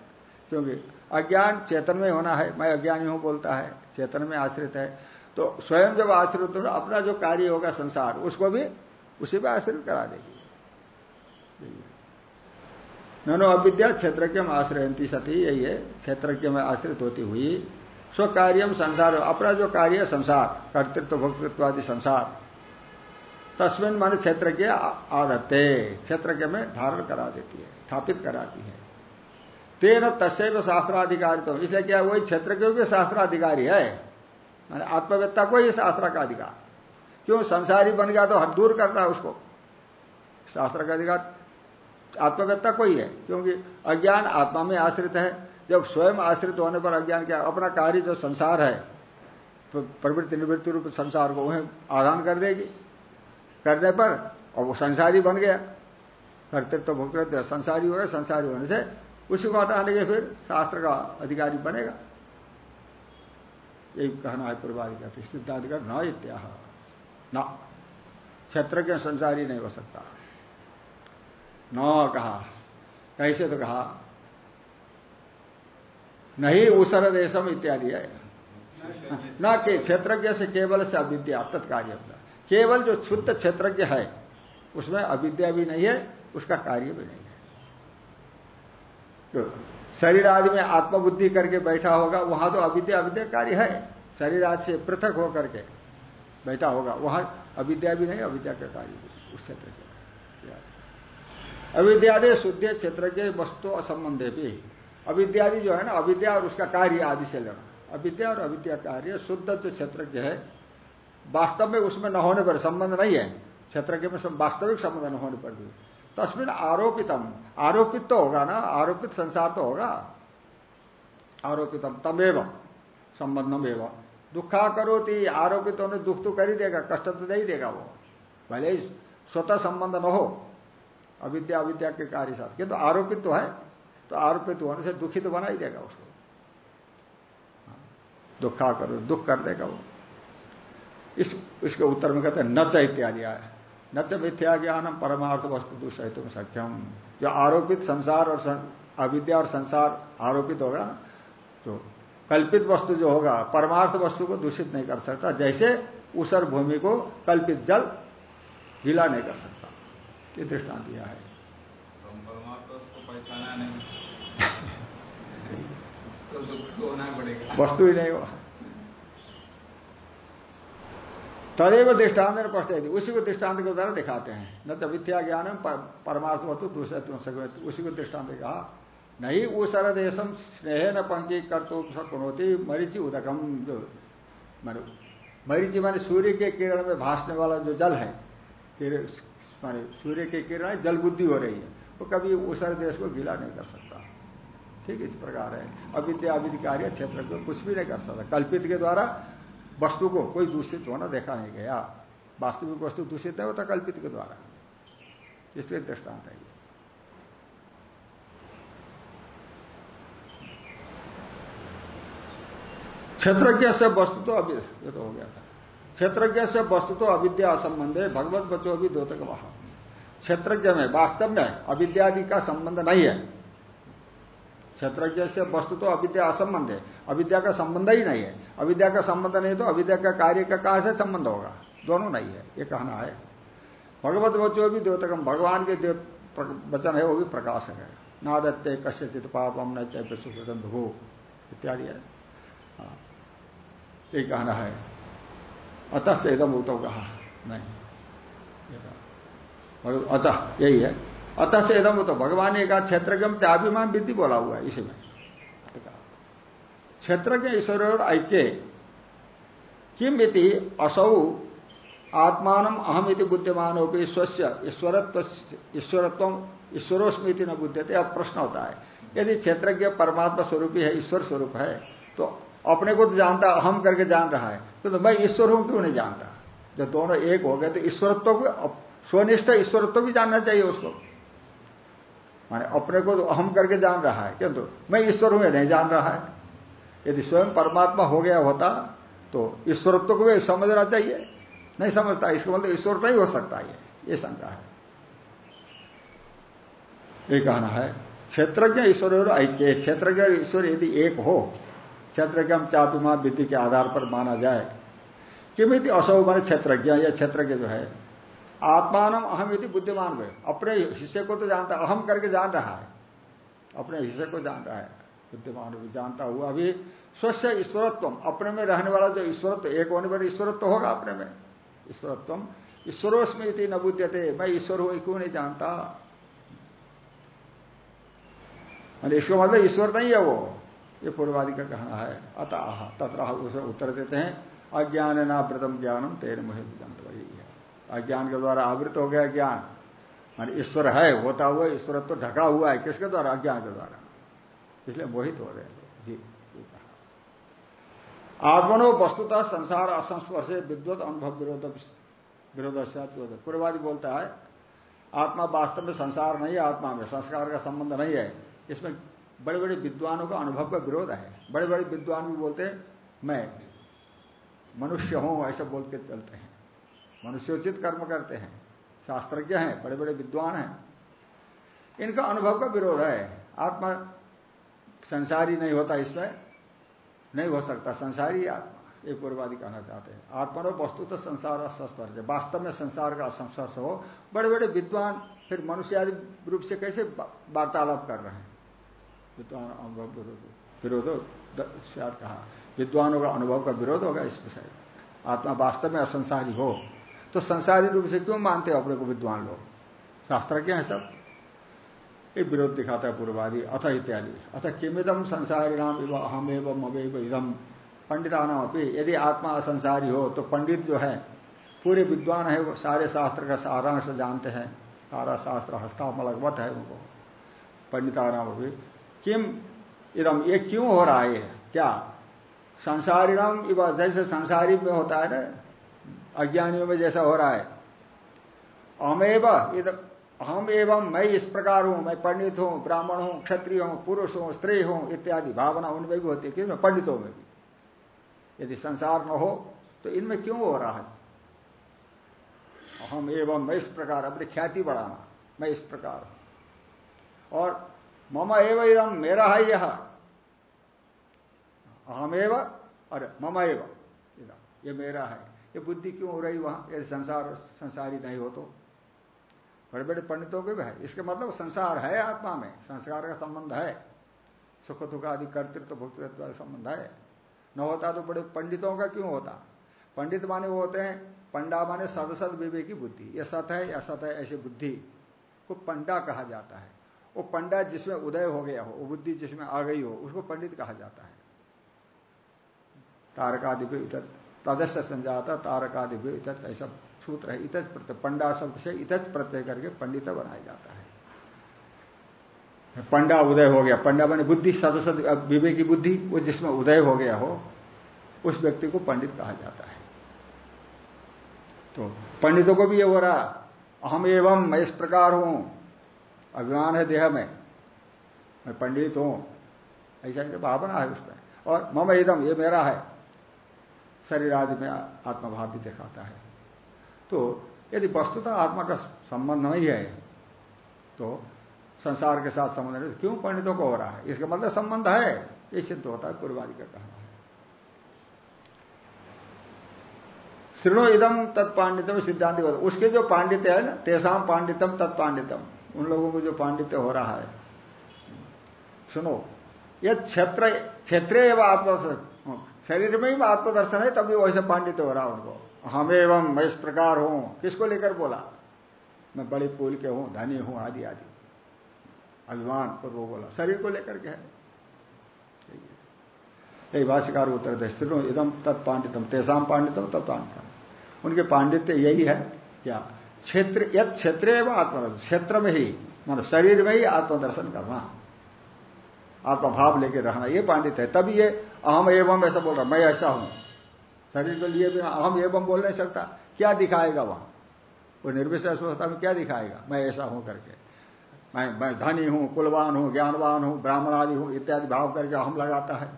क्योंकि अज्ञान चेतन में होना है, मैं अज्ञानी हूँ बोलता है, चेतन में आश्रित है। तो स्वयं जब आश्रित हो, अपना जो कार्य होगा संसार, उसको भी उसी पर आश्रित करा देगी। ननो अविद्या क्षेत्रज्ञ में आश्रयंती सती, यही है, क्षेत्र के में आश्रित होती हुई स्व कार्यम संसार, अपना जो कार्य संसार, कर्तृत्व, भोक्तृत्व आदि संसार तस्मिन मान क्षेत्र के आदत्ते क्षेत्र के में धारण करा देती है, स्थापित कराती है। तेन तस्व शास्त्राधिकारी तो इसलिए क्या वही क्षेत्र के भी शास्त्राधिकारी है? मैंने आत्मवेत्ता को ही शास्त्र का अधिकार। क्यों? संसारी बन गया तो दूर करना है उसको। शास्त्र का अधिकार आत्मवेत्ता को ही है, क्योंकि अज्ञान आत्मा में आश्रित है। जब स्वयं आश्रित होने पर अज्ञान क्या? अपना कार्य जो संसार है तो प्रवृत्ति निवृत्ति रूप संसार को वह आदान कर देगी। करने पर, और वो संसारी बन गया। कर्तृत्व तो भुगतृत्व संसारी हो गया संसारी होने से उसी को हटाने के फिर, शास्त्र का अधिकारी बनेगा। यही कहना है पूर्वादि का सिद्धांत का, न इत्या न। क्षेत्र के संसारी नहीं हो सकता। न कहा, कैसे तो कहा, नहीं उसर देशम इत्यादि है। न के क्षेत्रज्ञ से केवल से अविद्या, तत्कार्य केवल जो शुद्ध क्षेत्रज्ञ है, उसमें अविद्या भी नहीं है, उसका कार्य भी नहीं है। तो शरीर आदि में आत्मबुद्धि करके बैठा होगा, वहाँ तो अविद्या अविद्या कार्य है। शरीर आदि से पृथक होकर के बैठा होगा, वहाँ अविद्या भी नहीं, अविद्या का कार्य भी उस क्षेत्र के अविद्यादि शुद्ध क्षेत्र के वस्तु असंबंधे भी। अविद्यादि जो है ना, अविद्या और उसका कार्य आदि से लेना अविद्या और अविद्या कार्य, शुद्ध जो क्षेत्र है वास्तव में उसमें न होने पर संबंध नहीं है। क्षेत्र के में वास्तविक संबंध न होने पर भी। तस्मिन आरोपितम। आरोपित तो होगा ना? आरोपित संसार तो होगा। आरोपितम। तमेव संबंधम एवं। दुखा करो थी आरोपित होने दुख तो कर ही देगा कष्ट तो नहीं देगा वो। भले ही स्वतः संबंध न हो अविद्या अविद्या के कार्य साथ। किंतु तो आरोपित तो है। तो आरोपित होने से दुखी तो बना ही देगा उसको। हाँ, दुखा करो दुख कर देगा वो। इस इसके उत्तर में कहते हैं नच इत्यादि आया नच मिथ्या ज्ञानम परमार्थ वस्तु दुष्ट सख्यम जो आरोपित संसार और अविद्या और संसार आरोपित होगा ना तो कल्पित वस्तु जो होगा परमार्थ वस्तु को दूषित नहीं कर सकता। जैसे उसर भूमि को कल्पित जल गीला नहीं कर सकता। ये दृष्टांत दिया है। तो पहचाना नहीं। तो होना पड़ेगा। वस्तु ही नहीं हो तदेव दृष्टांत ने पहुँचे उसी को दृष्टांत के द्वारा दिखाते हैं। न तो विद्या ज्ञान परमार्थ वस्तु दूसरे उसी को दृष्टांत कहा। नहीं, ऊसर देशम स्नेह न पंक्ति कर तो कुणोती मरीची उदकम, जो मान, मरीची माने सूर्य के किरण में भासने वाला जो जल है माने सूर्य के किरण जल बुद्धि हो रही है, वो तो कभी ऊसर देश को गीला नहीं कर सकता। ठीक इस प्रकार है। अविद्या अविधि कार्य क्षेत्र को कुछ भी नहीं कर सकता। कल्पित के द्वारा वस्तु को कोई दूषित होना देखा नहीं गया। वास्तविक वस्तु दूषित है, वो होता कल्पित के द्वारा। इसलिए दृष्टांत है क्षेत्रज्ञ से वस्तु तो अभी ये तो हो गया था। क्षेत्रज्ञ से वस्तु तो अविद्या असंबंध है, भगवत बचो अभी दो तक वहाँ। क्षेत्रज्ञ में, वास्तव में अविद्यादि का संबंध नहीं है। क्षेत्रज्ञ से वस्तु तो अविद्या असंबंध है अविद्या का संबंध ही नहीं है। अविद्या का संबंध नहीं तो अविद्या का कार्य का कहा से संबंध होगा? दोनों नहीं है, ये कहना है। भगवत बचो भी द्योतकम, भगवान के वचन है, वो भी प्रकाशक है। नादत्ते कश्य चित पापम न चैप्य सुखम भू इत्यादि है। हाँ। ये कहना है। अतः से एकदम उतो कहा, नहीं। अतः यही है। अतः से एकदम तो भगवान ने कहा क्षेत्रगम चाभिमान विद्धि बोला हुआ है इसी में। क्षेत्रज्ञ ईश्वर और ऐक्य किम इति असौ आत्मान अहम इति बुद्धिमान हो स्वस्य ईश्वरत्व ईश्वरत्व ईश्वरोस्मिति न बुद्ध बुद्धते अब प्रश्न होता है। यदि क्षेत्रज्ञ परमात्मा स्वरूप है ईश्वर स्वरूप है तो अपने को तो जानता अहम करके जान रहा है तो, तो मैं ईश्वर हूँ क्यों नहीं जानता? जब दोनों एक हो गए तो ईश्वरत्व को स्वनिष्ठ ईश्वरत्व भी जानना चाहिए उसको। माने अपने को तो अहम करके जान रहा है, किंतु तो मैं ईश्वर हूँ नहीं जान रहा है। यदि स्वयं परमात्मा हो गया होता तो ईश्वरत्व को भी समझना चाहिए। नहीं समझता, इसका मतलब ईश्वर नहीं हो सकता ये ये शंका है। ये कहना है, क्षेत्रज्ञ ईश्वर और ऐक्य, क्षेत्रज्ञ ईश्वर यदि एक हो, क्षेत्रज्ञ हम चापिमा विधि के आधार पर माना जाए, किमित असौ मान क्षेत्रज्ञ या क्षेत्रज्ञ जो है आत्मान अहम यदि बुद्धिमान हुए अपने हिस्से को तो जानता, अहम करके जान रहा है। अपने हिस्से को जान रहा है। बुद्धिमान भी जानता हुआ अभी स्वच्छ ईश्वरत्व अपने में रहने वाला जो ईश्वरत्व, एक होने पर ईश्वरत्व होगा अपने में। ईश्वरत्व ईश्वरोस्मृति न बुद्धते मैं ईश्वर हूँ, क्यों नहीं जानता? इसका मतलब ईश्वर नहीं है वो। ये पूर्वादि का कहना है। अतः तथा उसे उत्तर देते हैं। अज्ञान नावृतम ज्ञानम तेरे मुहे जानता वही है। अज्ञान के द्वारा आवृत हो गया ज्ञान। मान ईश्वर है, होता हुआ ईश्वर तो ढका हुआ है, किसके द्वारा? अज्ञान के द्वारा। इसलिए मोहित हो रहे हैं। जी आत्मनो वस्तुतः संसार असंस्पर्श विद्वत अनुभव विरोध विरोध। पूर्वादि बोलता है, आत्मा वास्तव में संसार नहीं है, आत्मा में संस्कार का संबंध नहीं है। इसमें बड़े बड़े विद्वानों का अनुभव का विरोध है। बड़े बड़े विद्वान भी बोलते हैं, मैं मनुष्य हूँ, ऐसा बोल के चलते हैं। मनुष्योचित कर्म करते हैं। शास्त्रज्ञ हैं बड़े बड़े विद्वान हैं। इनका अनुभव का विरोध है। आत्मा संसारी नहीं होता इसमें, नहीं हो सकता। संसारी आत्मा एक पूर्वादि कहना चाहते हैं। आत्मा वस्तु तो संसार संस्पर्श। वास्तव में संसार का असंस्पर्श हो। बड़े बड़े विद्वान, फिर मनुष्य आदि रूप से कैसे वार्तालाप कर रहे हैं? विद्वान अनुभव विरोध विरोध कहा। विद्वानों का अनुभव का विरोध होगा इस विषय आत्मा वास्तव में असंसारी हो। तो संसारी रूप से क्यों मानते हो अपने को विद्वान लोग? शास्त्र क्या है सब? ये विरोध दिखाता है पूर्वादि, अथ इत्यादि। अथ किमिदम संसारी नाम इव अहम एवं अवेव इदम पंडिताना अपनी यदि आत्मा असंसारी हो तो पंडित जो है, पूरे विद्वान है, वो सारे शास्त्र का सारांश जानते हैं। सारा शास्त्र हस्तामलगवत है उनको। पंडितानाम अपनी किम इदम ये क्यों हो रहा है? क्या? संसारी नाम इव, जैसे संसारी में होता है ना अज्ञानियों में जैसा हो रहा है। अमेव हम एवं मैं इस प्रकार हूँ, मैं पंडित हूँ, ब्राह्मण हूँ, क्षत्रिय हूँ, पुरुष हूँ, स्त्री हूँ, इत्यादि भावना उनमें भी होती है, किसमें? पंडितों में भी। यदि संसार न हो तो इनमें क्यों हो रहा है? हम एवं मैं इस प्रकार, अपनी ख्याति बढ़ाना, मैं इस प्रकार हूँ। और मम एव इदम मेरा है यह। अहमेव और मम एव ये मेरा है। ये बुद्धि क्यों हो रही वहाँ? यदि संसार, संसारी नहीं हो तो। बड़े बड़े पंडितों के भी है। इसके मतलब संसार है आत्मा में। संस्कार का संबंध है। सुख, दुख आदि, कर्तृत्व, भुक्तृत्व का संबंध है। न होता तो बड़े पंडितों का क्यों होता? पंडित माने वो होते हैं, पंडा माने सदसद विवेकी बुद्धि। यह सत है या सत है, ऐसी बुद्धि को पंडा कहा जाता है। वो पंडा जिसमें उदय हो गया हो, वो बुद्धि जिसमें आ गई हो, उसको पंडित कहा जाता है। तारकादि तदस्य संजाता तारकादि ऐसा सूत्र है इतज प्रत्यय, पंडा शब्द से इतज प्रत्यय करके पंडित बनाया जाता है। पंडा उदय हो गया। पंडा बने बुद्धि सदस्य विवेकी बुद्धि, वो जिसमें उदय हो गया हो, उस व्यक्ति को पंडित कहा जाता है। तो पंडितों को भी ये हो रहा, अहम एवं, मैं इस प्रकार हूँ, अभिमान है देह में, मैं पंडित हूँ, ऐसा ऐसा भावना है उसमें। और मम एकदम ये मेरा है शरीर आदि में आत्मभाव भी दिखाता है। तो यदि वस्तुतः आत्मा का संबंध नहीं है तो संसार के साथ संबंध नहीं क्यों पंडितों को हो रहा है? इसका मतलब संबंध है। ये सिद्ध होता है, पूर्वादि का कहना है। श्रीणो इदम तत्पांडितम सिद्धांत उसके जो पांडित्य है ना तेसाम पांडितम तत्पांडितम उन लोगों को जो पांडित्य हो रहा है। सुनो यह क्षेत्र क्षेत्र एवं आत्मदर्शन शरीर में ही आत्मदर्शन है तभी वैसे पांडित्य हो रहा उनको। हम एवं मैं इस प्रकार हूँ। किसको लेकर बोला? मैं बड़े पुल के हूँ, धनी हूँ, आदि आदि। अभिमान पर वो बोला, शरीर को लेकर के है। यही भाष्यकार उत्तर दे स्थिर इदम तत्पांडितम तेसाम पांडितम तत्पांडितम उनके पांडित्य यही है क्या क्षेत्र यद क्षेत्र एवं आत्मदर्शन, क्षेत्र में ही मान शरीर में ही आत्मदर्शन करना। आत्मभाव लेके रहना, ये पांडित है। तभी ये अहम एवं ऐसा बोल रहा, मैं ऐसा हूँ। शरीर को लिए बिना अहम एवं बोल नहीं सकता। क्या दिखाएगा वहाँ? वो निर्विशेष अवस्था में क्या दिखाएगा? मैं ऐसा हूँ करके। मैं मैं धनी हूँ, कुलवान हूँ, ज्ञानवान हूँ ब्राह्मण आदि हूँ, इत्यादि भाव करके अहम लगाता है।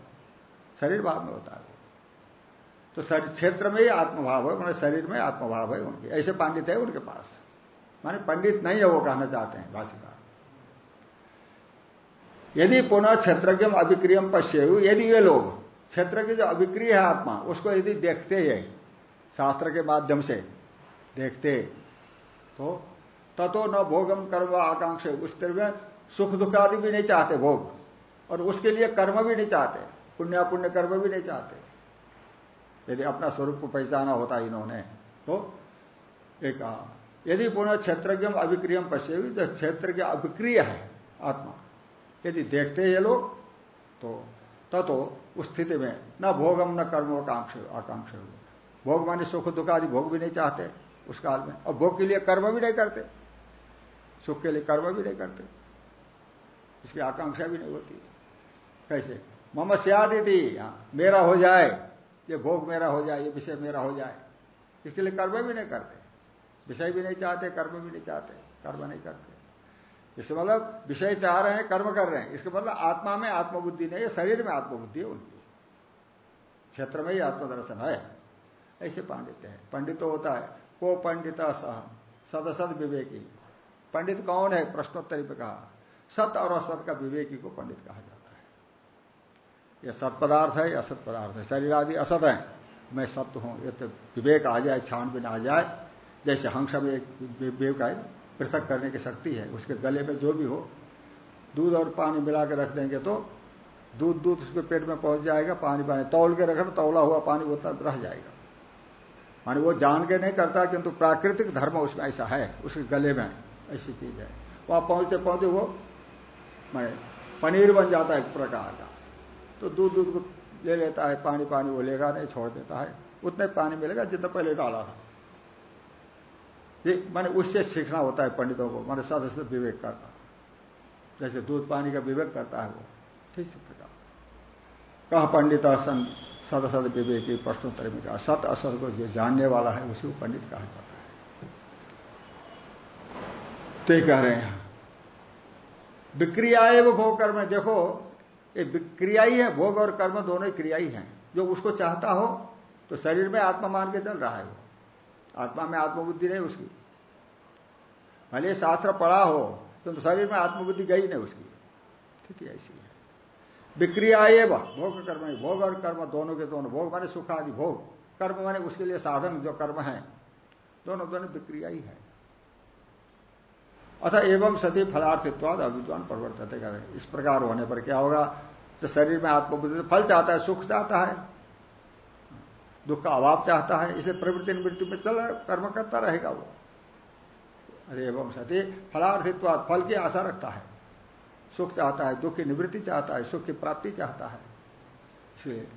शरीर भाव में होता है तो क्षेत्र में ही आत्मभाव है मैंने शरीर में आत्मभाव है उनके। ऐसे पंडित है उनके पास। माने पंडित नहीं है वो कहना चाहते हैं भाषिका यदि पुनः क्षेत्रज्ञ अभिक्रियम पश्य यदि ये लोग, क्षेत्र की जो अभिक्रिय है आत्मा, उसको यदि देखते हैं, शास्त्र के माध्यम से देखते तो ततो न भोगम कर्म आकांक्षा, उस में सुख दुख आदि भी नहीं चाहते भोग, और उसके लिए कर्म भी नहीं चाहते पुण्य पुण्य कर्म भी नहीं चाहते। यदि अपना स्वरूप को पहचाना होता इन्होंने तो एक, यदि पुनः क्षेत्रज्ञ अभिक्रियम पश्य क्षेत्र के अभिक्रिय है आत्मा यदि देखते हैं ये लोग तो ततो उस स्थिति में न भोगम न कर्म आकांक्ष आकांक्ष भोग माने सुख दुख आदि भोग भी नहीं चाहते उस काल में। और भोग के लिए कर्म भी नहीं करते। सुख के लिए कर्म भी नहीं करते। इसकी आकांक्षा भी नहीं होती। कैसे? मम सियादी थी मेरा हो जाए, ये भोग मेरा हो जाए, ये विषय मेरा हो जाए, इसके लिए कर्म भी नहीं करते। विषय भी नहीं चाहते, कर्म भी नहीं चाहते, कर्म नहीं करते। इससे मतलब विषय चाह रहे हैं, कर्म कर रहे हैं। इसके मतलब आत्मा में आत्मबुद्धि नहीं है, शरीर में आत्मबुद्धि है उनकी। क्षेत्र में ही आत्मदर्शन है। ऐसे पांडित्य है। पंडित तो होता है, को पंडित सह सदसद विवेकी। पंडित कौन है? प्रश्नोत्तरी पे कहा। सत और असत का विवेकी को पंडित कहा जाता है। यह सत पदार्थ है असत पदार्थ है। शरीर आदि असत है। मैं सत्य हूँ, ये तो विवेक आ जाए छानबीन आ जाए। जैसे हंस में विवेक आए पृथक करने की शक्ति है, उसके गले में जो भी हो, दूध और पानी मिला के रख देंगे तो दूध दूध उसके पेट में पहुँच जाएगा, पानी पानी तौल के रखना तौला हुआ पानी वो रह जाएगा। मानी वो जान के नहीं करता, किंतु प्राकृतिक धर्म उसमें ऐसा है, उसके गले में ऐसी चीज़ है। वहाँ पहुँचते पहुँचते वो मैं पनीर बन जाता है एक प्रकार का। तो दूध दूध को ले लेता है, पानी पानी वो लेगा नहीं, छोड़ देता है। उतने पानी मिलेगा जितना पहले डाला था। मैंने उससे सीखना होता है पंडितों को, मैंने सदस्य विवेक करना। जैसे दूध पानी का विवेक करता है वो, ठीक से प्रकार कहा पंडित सद सद विवेक प्रश्नोत्तर में कहा, सत असत को जो जानने वाला है, उसी को पंडित कहा जाता है। तो कह रहे हैं, विक्रिया वो भोग कर्म, देखो, ये क्रिया ही है, भोग और कर्म दोनों क्रिया ही है। जो उसको चाहता हो तो शरीर में आत्मा मान के चल रहा है वो। आत्मा में आत्मबुद्धि नहीं उसकी। भले शास्त्र पढ़ा हो तो, शरीर में आत्मबुद्धि गई नहीं उसकी। स्थिति ऐसी है। विक्रिया एवं भोग कर्म भोग और कर्म दोनों के दोनों। भोग माने सुख आदि भोग। कर्म माने उसके लिए साधन जो कर्म है। दोनों दोनों विक्रिया ही है। अतः एवं सती फलार्थित्वाद अविद्वान परिवर्तित। इस प्रकार होने पर क्या होगा? तो शरीर में आत्मबुद्धि फल चाहता है सुख चाहता है। दुख का अभाव चाहता है, इसे प्रवृत्ति निवृत्ति में चल, कर्म करता रहेगा वो। अरे एवं सती फलार्थित्वाद फल की आशा रखता है। सुख चाहता है, दुख की निवृत्ति चाहता है, सुख की प्राप्ति चाहता है। इसलिए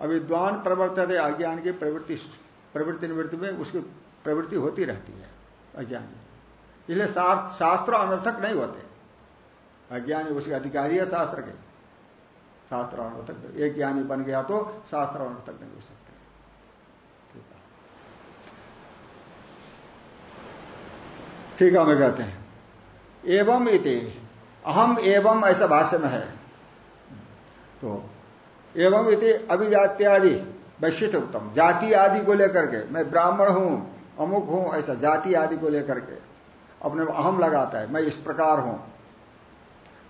अविद्वान प्रवर्तित अज्ञान की प्रवृत्ति प्रवृत्ति निवृत्ति में उसकी प्रवृत्ति होती रहती है, अज्ञान इसलिए शास्त्र अनर्थक नहीं होते। अज्ञानी उसके अधिकारी है शास्त्र के। शास्त्र अनर्थक एक ज्ञानी बन गया तो शास्त्र अनर्थक नहीं हो सकते। ठीक है, हमें कहते हैं। एवं इति। अहम एवं ऐसा भाष्य में है। तो एवं इति अभिजात्यादि, वैश्विक उत्तम। जाति आदि को लेकर के, मैं ब्राह्मण हूँ, अमुक हूँ, ऐसा जाति आदि को लेकर के अपने अहम लगाता है। मैं इस प्रकार हूँ।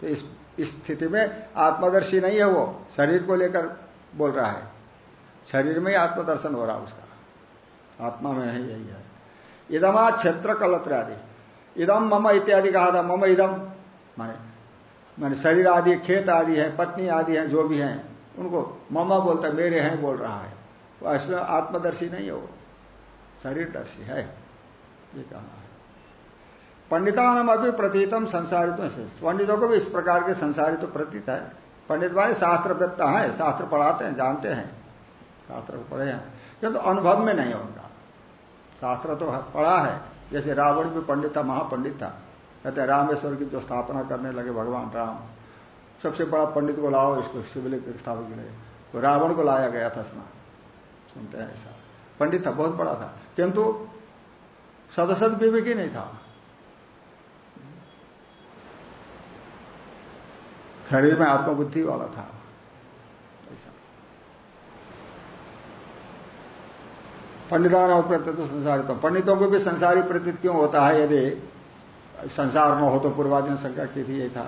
तो इस स्थिति में आत्मदर्शी नहीं है वो। शरीर को लेकर बोल रहा है। शरीर में ही आत्मदर्शन हो रहा उसका। आत्मा में नहीं यही है। इदमा क्षेत्र कलत्र आदि इदम मम इत्यादि कहा था, मम इदम माने माने शरीर आदि, खेत आदि है, पत्नी आदि है, जो भी हैं, उनको ममा बोलता है, मेरे हैं बोल रहा है। वो ऐसा आत्मदर्शी नहीं है वो। शरीरदर्शी है, ये कहना है। पंडिता नाम अभी प्रतीतम संसारित पंडितों को भी इस प्रकार के संसारित तो प्रतीत है। पंडित वाले शास्त्रवेत्ता है, शास्त्र पढ़ाते हैं, जानते हैं। शास्त्र को पढ़े हैं। किंतु तो अनुभव में नहीं है उनका। शास्त्र तो पढ़ा है। जैसे रावण भी पंडित था, महापंडित था। कहते हैं, रामेश्वर की जो स्थापना करने लगे भगवान राम, सबसे बड़ा पंडित को लाओ इसको, शिवलिंग स्थापना के लिए। तो रावण को लाया गया था सुना सुनते हैं ऐसा। पंडित था, बहुत बड़ा था। किंतु सदसद विवेक ही नहीं था। शरीर में आत्मबुद्धि वाला था। ऐसा। पंडिता ने प्रत्यत तो संसारित। पंडितों को भी संसारी प्रतीत क्यों होता है? यदि संसार में हो तो पूर्वादि ने शंका की थी ये था।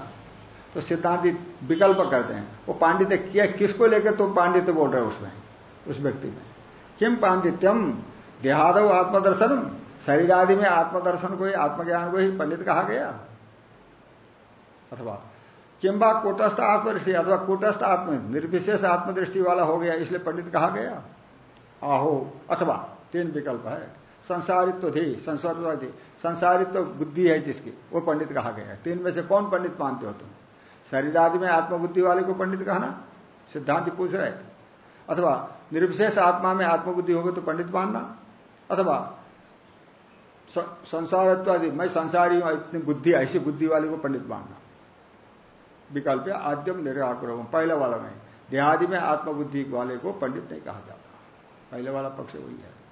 तो सिद्धांत विकल्प करते हैं। वो पांडित्य किया, किसको लेकर तो पांडित्य बोल रहे उसमें, उस व्यक्ति में। किम पांडित्यम देहादव आत्मदर्शन शरीर आदि में आत्मदर्शन को ही, आत्मज्ञान को ही पंडित कहा गया। अथवा किंबा कूटस्थ आत्मदृष्टि, अथवा कूटस्थ आत्म, निर्विशेष आत्मदृष्टि वाला हो गया, इसलिए पंडित कहा गया। आहो, अथवा तीन विकल्प है। संसारित्व थी संसारित्व थी संसारित्व बुद्धि है जिसकी, वो पंडित कहा गया है। तीन में से कौन पंडित मानते हो तुम? शरीर आदि में आत्मबुद्धि वाले को पंडित कहना? सिद्धांत पूछ रहे अथवा निर्विशेष आत्मा में आत्मबुद्धि होगी तो पंडित मानना? अथवा संसारित्व आदि मैं संसारी हूँ, इतनी बुद्धि, ऐसी बुद्धि वाले को पंडित मानना। विकल्प आद्यम निराग्रह पहले वाला में देहादि में आत्मबुद्धि वाले को पंडित नहीं कहा जाता। पहले वाला पक्ष वही है।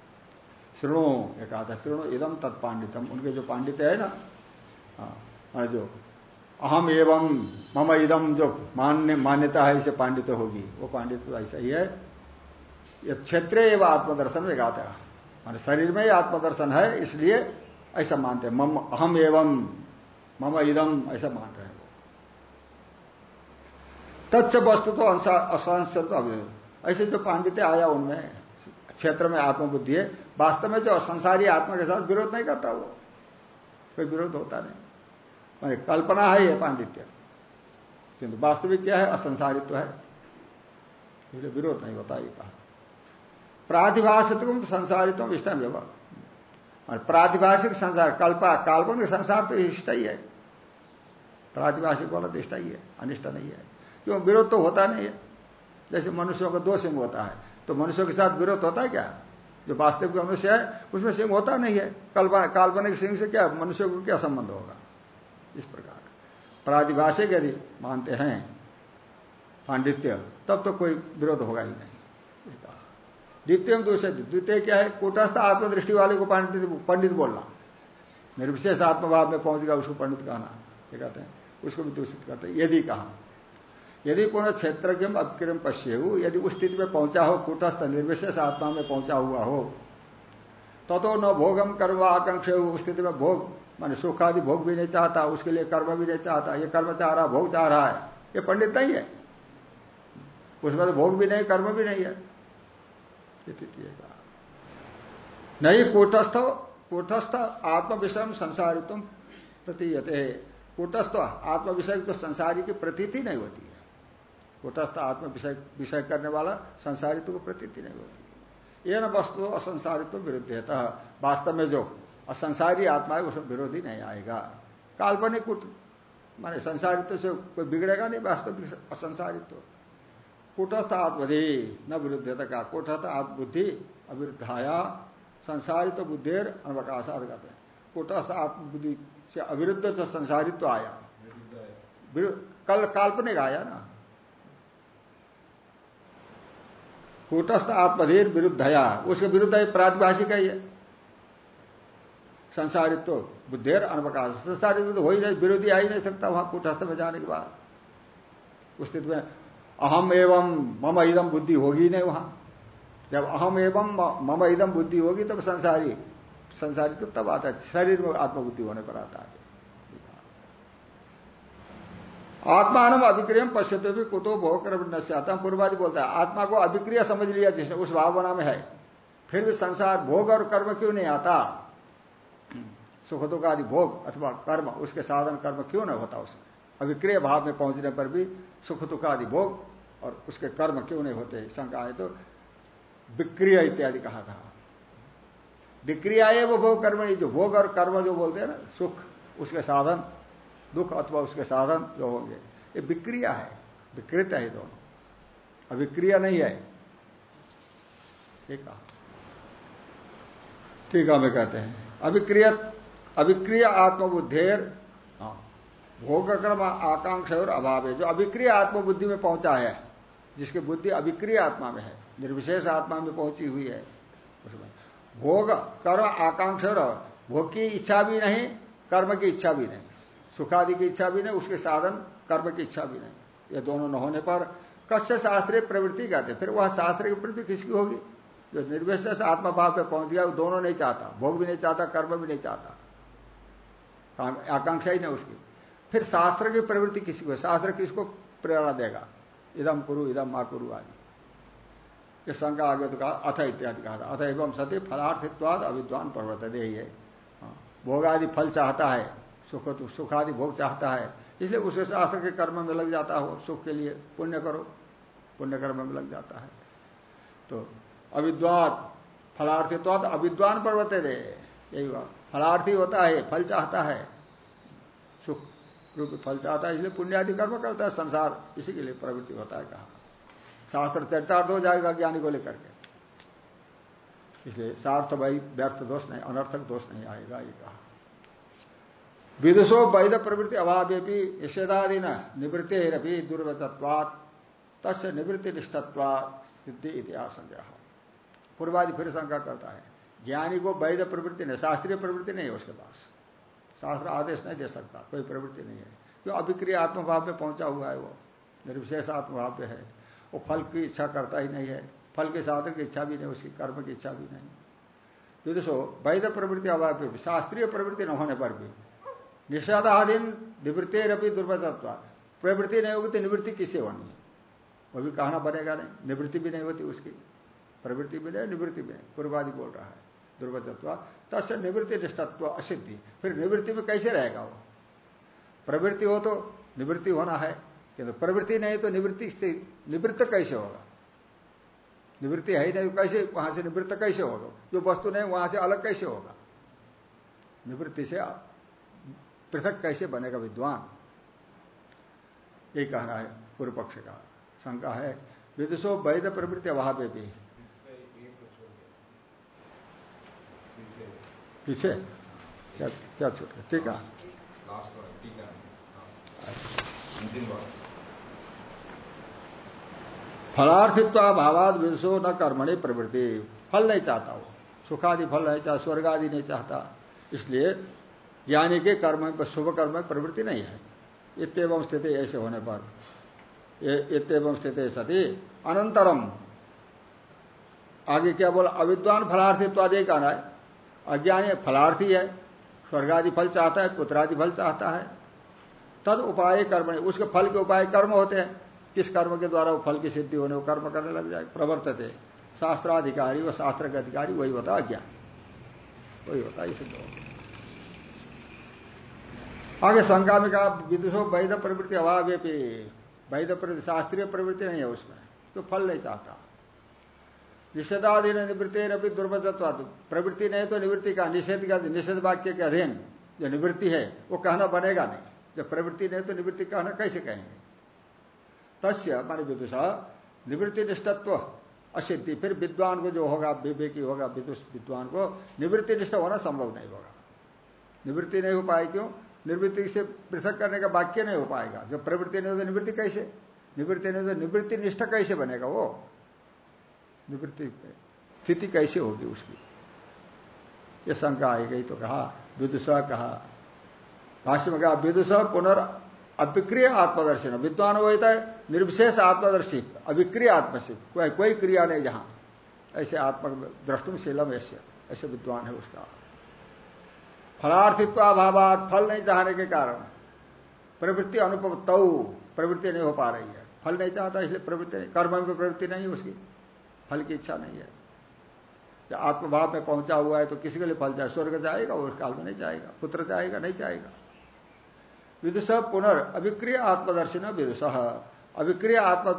श्रृणु, एक था श्रृणु इदम तत्पांडितम उनके जो पांडित्य है ना हाँ जो अहम एवं मम इदम जो मान्य, मान्यता है, इसे पांडित्य होगी। वो पांडित्य तो ऐसा ही है। ये क्षेत्र एवं आत्मदर्शन में गाता मान शरीर में ही आत्मदर्शन है, इसलिए ऐसा मानते हैं। मम, अहम एवं मम इदम ऐसा मान रहे हैं वो। तत्व वस्तु तो असंस तो अभी ऐसे जो पांडित्य आया उनमें क्षेत्र में आत्मबुद्धि है, वास्तव में जो संसारी आत्मा के साथ विरोध नहीं करता वो। कोई विरोध होता नहीं। कल्पना है ये पांडित्य। किंतु वास्तविक क्या है? असंसारित्व तो है। इसलिए विरोध नहीं होता ये कहा। प्रातिभाषित तो संसारित्व इष्ट व्यवहार प्रातिभाषिक संसार, कल्पा, काल्पनिक संसार तो इष्ट ही है। प्रातिभाषिक वाला तो इष्ट ही है, अनिष्ट नहीं है। क्यों? विरोध तो होता नहीं है। जैसे मनुष्यों का दो सिंह होता है। तो मनुष्यों के साथ विरोध होता है क्या? जो वास्तविक मनुष्य है, उसमें सिंह होता नहीं है। काल्पनिक सिंह से क्या, मनुष्य को क्या संबंध होगा? इस प्रकार। प्रादिभाषिक यदि मानते हैं, पांडित्य, तब तो कोई विरोध होगा ही नहीं। द्वितीय दूसरे द्वितीय क्या है? कूटस्थ आत्मदृष्टि वाले को पंडित पंडित बोलना। निर्विशेष आत्मभाव में पहुँच गया, उसको पंडित कहना। क्या कहते हैं, उसको भी दूषित करते हैं। यदि कहा यदि पुनः क्षेत्र के अपक्रम पश्य यदि उस स्थिति में पहुँचा हो, कूटस्थ निर्विशेष आत्मा में पहुँचा हुआ हो तो तो न भोगम कर्म आकांक्ष उस स्थिति में भोग, माने सुख आदि भोग भी नहीं चाहता, उसके लिए कर्म भी नहीं चाहता, ये कर्म चाह रहा भोग चाह रहा है, ये पंडित नहीं है। उसमें तो भोग भी नहीं, कर्म भी नहीं है। नहीं कूटस्थ कूटस्थ आत्म विषय संसारित्व प्रतीयते। कूटस्थ आत्म विषय तो संसारी की प्रतीति नहीं होती है। कूटस्थ आत्म विषय विषय करने वाला संसारित्व को प्रतीति नहीं होती। यह न वस्तु असंसारित्व विरुद्ध वास्तव में जो असंसारी आत्मा है उसमें विरोधी नहीं आएगा। काल्पनिक कुट माने संसारित्व से कोई बिगड़ेगा नहीं वास्तविक असंसारित्व। कुटस्थ आत्मधि न विरुद्ध का कुटस्थ आत्मबुद्धि अविरुद्धाया संसारित बुद्धिर अनवकाशात कहते हैं। कुटस्थ आत्मबुद्धि से अविरुद्ध जो संसारित्व आया कल काल्पनिक आया ना कूटस्थ आत्मधीर विरुद्धया। उसके विरुद्ध प्रातिभाषिक है ये। संसारित्व बुद्धेर अनवकाश। संसारित्व तो हो ही नहीं, विरोधी आ ही नहीं सकता वहाँ कूटस्थ में जाने के बाद। उस स्थिति में अहम एवं मम इदम बुद्धि होगी नहीं वहाँ। जब अहम एवं मम इदम बुद्धि होगी तब संसारी संसारी तो तब आता है। शरीर में आत्मबुद्धि होने पर आता है। आत्मान अभिक्रिय पश्चिम भी कुतो भोग कर आता पूर्वादि बोलता है। आत्मा को अभिक्रिया समझ लिया जिसने, उस भावना में है। फिर भी संसार भोग और कर्म क्यों नहीं आता? सुख दुख आदि भोग अथवा कर्म, उसके साधन कर्म क्यों नहीं होता उसमें? अभिक्रिय भाव में पहुँचने पर भी सुख दुख आदि भोग और उसके कर्म क्यों नहीं होते? शंका है तो विक्रिया इत्यादि कहा था। विक्रिया वो भोग कर्म नहीं जो भोग और कर्म जो बोलते हैं ना, सुख, उसके साधन दुख अथवा उसके साधन जो होंगे। ये विक्रिया है, विकृत है दोनों। अभिक्रिया नहीं है। ठीक है। ठीक है, हमें कहते हैं। अभिक्रिय अभिक्रिय आत्मबुद्धेर भोग कर्म आकांक्षा और अभाव है। जो अभिक्रिय आत्मबुद्धि में पहुँचा है, जिसकी बुद्धि अभिक्रिय आत्मा में है, निर्विशेष आत्मा में पहुँची हुई है, उसमें। भोग कर्म आकांक्षा और भोग की इच्छा भी नहीं, कर्म की इच्छा भी नहीं। सुखादि की इच्छा भी नहीं उसके साधन कर्म की इच्छा भी नहीं। ये दोनों न होने पर कश्य शास्त्रीय प्रवृत्ति कहते फिर वह शास्त्र की प्रवृत्ति किसकी होगी? जो निर्विशेष आत्मभाव पे पहुँच गया वो दोनों नहीं चाहता। भोग भी नहीं चाहता कर्म भी नहीं चाहता। आकांक्षा ही नहीं उसकी। फिर शास्त्र की प्रवृत्ति किसी को शास्त्र किसको प्रेरणा देगा? इदम कुरु इदम मा कुरु आदि। ये शंका आगे तो कहा अथ इत्यादि कहा था। अथ एवं सत्य फलार्थित्वाद अविद्वान पर्वत दे है। हाँ, भोग आदि फल चाहता है। सुख तो सुख आदि भोग चाहता है। इसलिए उसे शास्त्र के कर्म में लग जाता हो, सुख के लिए पुण्य करो, पुण्य कर्म में लग जाता है। तो अविद्वान, फलार्थी तो अविद्वान पर्वत दे यही बात। फलार्थी होता है, फल चाहता है, सुख रूप फल चाहता है, इसलिए पुण्यादि कर्म करता है, संसार इसी के लिए प्रवृत्ति होता है कहा। शास्त्र चरितार्थ हो जाएगा ज्ञानी को लेकर के। इसलिए सार्थ भाई व्यर्थ दोष नहीं, अनर्थक दोष नहीं आएगा, ये कहा। विदुषो वैध प्रवृत्ति अभाव भी निषेधादि न निवृत्ति दुर्वचत्वात तस् निवृत्ति निष्ठत्वा सिद्धि इतिहास पूर्वादि फिर शंका करता है, ज्ञानी को वैध प्रवृत्ति नहीं, शास्त्रीय प्रवृत्ति नहीं है उसके पास। शास्त्र आदेश नहीं दे सकता, कोई प्रवृत्ति नहीं है। जो अभिक्रिय आत्मभाव में पहुँचा हुआ है वो, निर्विशेष आत्मभाव में है। वो फल की इच्छा करता ही नहीं है, फल के साधन की इच्छा भी नहीं, उसकी कर्म की इच्छा भी नहीं। विदुषो वैध प्रवृत्ति अभाव शास्त्रीय प्रवृत्ति न होने पर भी निषेधाधीन निवृत्ति रपी दुर्बतत्व प्रवृत्ति नहीं होगी तो निवृत्ति किसे होनी है? वो भी कहना बनेगा नहीं। निवृत्ति भी नहीं होती उसकी। प्रवृत्ति भी नहीं, निवृत्ति भी नहीं। पूर्वादि बोल रहा है दुर्वचत्व तस्य निवृत्ति निष्ठत्व असिद्धि। फिर निवृत्ति में कैसे रहेगा वो? प्रवृत्ति हो तो निवृत्ति होना है। किंतु प्रवृत्ति नहीं तो निवृत्ति से निवृत्त कैसे होगा? निवृत्ति है ही नहीं, कैसे वहाँ से निवृत्त कैसे होगा? जो वस्तु नहीं, वहाँ से अलग कैसे होगा? निवृत्ति से पृथक कैसे बनेगा विद्वान? ये कहना है पूर्व पक्ष का शंका है। विदुषो वैध प्रवृत्ति अभाव भी। पीछे। क्या क्या छूट गया? ठीक है। फलार्थित्व भावाद विदुषो न कर्मणि प्रवृत्ति। फल नहीं चाहता वो। सुखादि फल नहीं चाहता स्वर्ग आदि नहीं चाहता। इसलिए ज्ञानी के कर्म शुभ कर्म में प्रवृत्ति नहीं है। इतम स्थिति ऐसे होने पर। इतम स्थिति सती। अनंतरम। आगे क्या बोला? अविद्वान फलार्थित्व आदि कहना है। अज्ञानी फलार्थी है। स्वर्गादि फल चाहता है, पुत्रादि फल चाहता है। तद उपाय कर्म उसके फल के उपाय कर्म होते हैं। किस कर्म के द्वारा वो फल की सिद्धि होने, वो कर्म करने लग जाए? प्रवर्तते। शास्त्राधिकारी व शास्त्र के अधिकारी वही होता अज्ञान। वही होता है सिद्ध होता आगे शंका में कहा, विदुषो वैध प्रवृत्ति अभाव वैध प्रवृत्ति, शास्त्रीय प्रवृत्ति नहीं है उसमें। तो फल नहीं चाहता। निषेधाधीन निवृत्ति अभी दुर्बधत्वा प्रवृत्ति नहीं तो निवृत्ति का निषेध का, निषेध वाक्य के अधीन जो निवृत्ति है, वो कहना बनेगा नहीं। जब प्रवृत्ति नहीं तो निवृत्ति कहना कैसे कहेंगे? तस्य, मान विदुषा निवृत्ति निष्ठत्व असिद्धि। फिर विद्वान को जो होगा, विवेकी होगा, विदुष, विद्वान को निवृत्ति निष्ठ होना संभव नहीं होगा। निवृत्ति नहीं हो पाए क्यों? निवृत्ति से पृथक करने का वाक्य नहीं हो पाएगा। जब प्रवृत्ति नहीं हो तो निवृत्ति कैसे? निवृत्ति नहीं हो तो निवृत्ति निष्ठ कैसे बनेगा वो? निवृत्ति स्थिति कैसे होगी उसकी? ये शंका आई गई तो कहा, विदुष कहा। भाष्य में कहा, विदुष पुनर् अभिक्रिय आत्मदर्शी विद्वान वो है निर्विशेष आत्मदर्शी, अभिक्रिय आत्मशी कोई कोई क्रिया नहीं जहाँ। ऐसे आत्म द्रष्टुम शीलम ऐसे ऐसे विद्वान है उसका। फलार्थित्व अभाव फल नहीं चाहने के कारण। प्रवृत्ति अनुपत प्रवृत्ति नहीं हो पा रही है। फल नहीं चाहता इसलिए प्रवृत्ति नहीं कर्म में प्रवृत्ति नहीं उसकी। फल की इच्छा नहीं है। जब आत्मभाव में पहुँचा हुआ है तो किसी के लिए फल जाए स्वर्ग जाएगा उस काल में नहीं जाएगा, पुत्र जाएगा, नहीं जाएगा। विदुष पुनर् अभिक्रिय आत्मदर्शी न विदुष। अभिक्रिय आत्म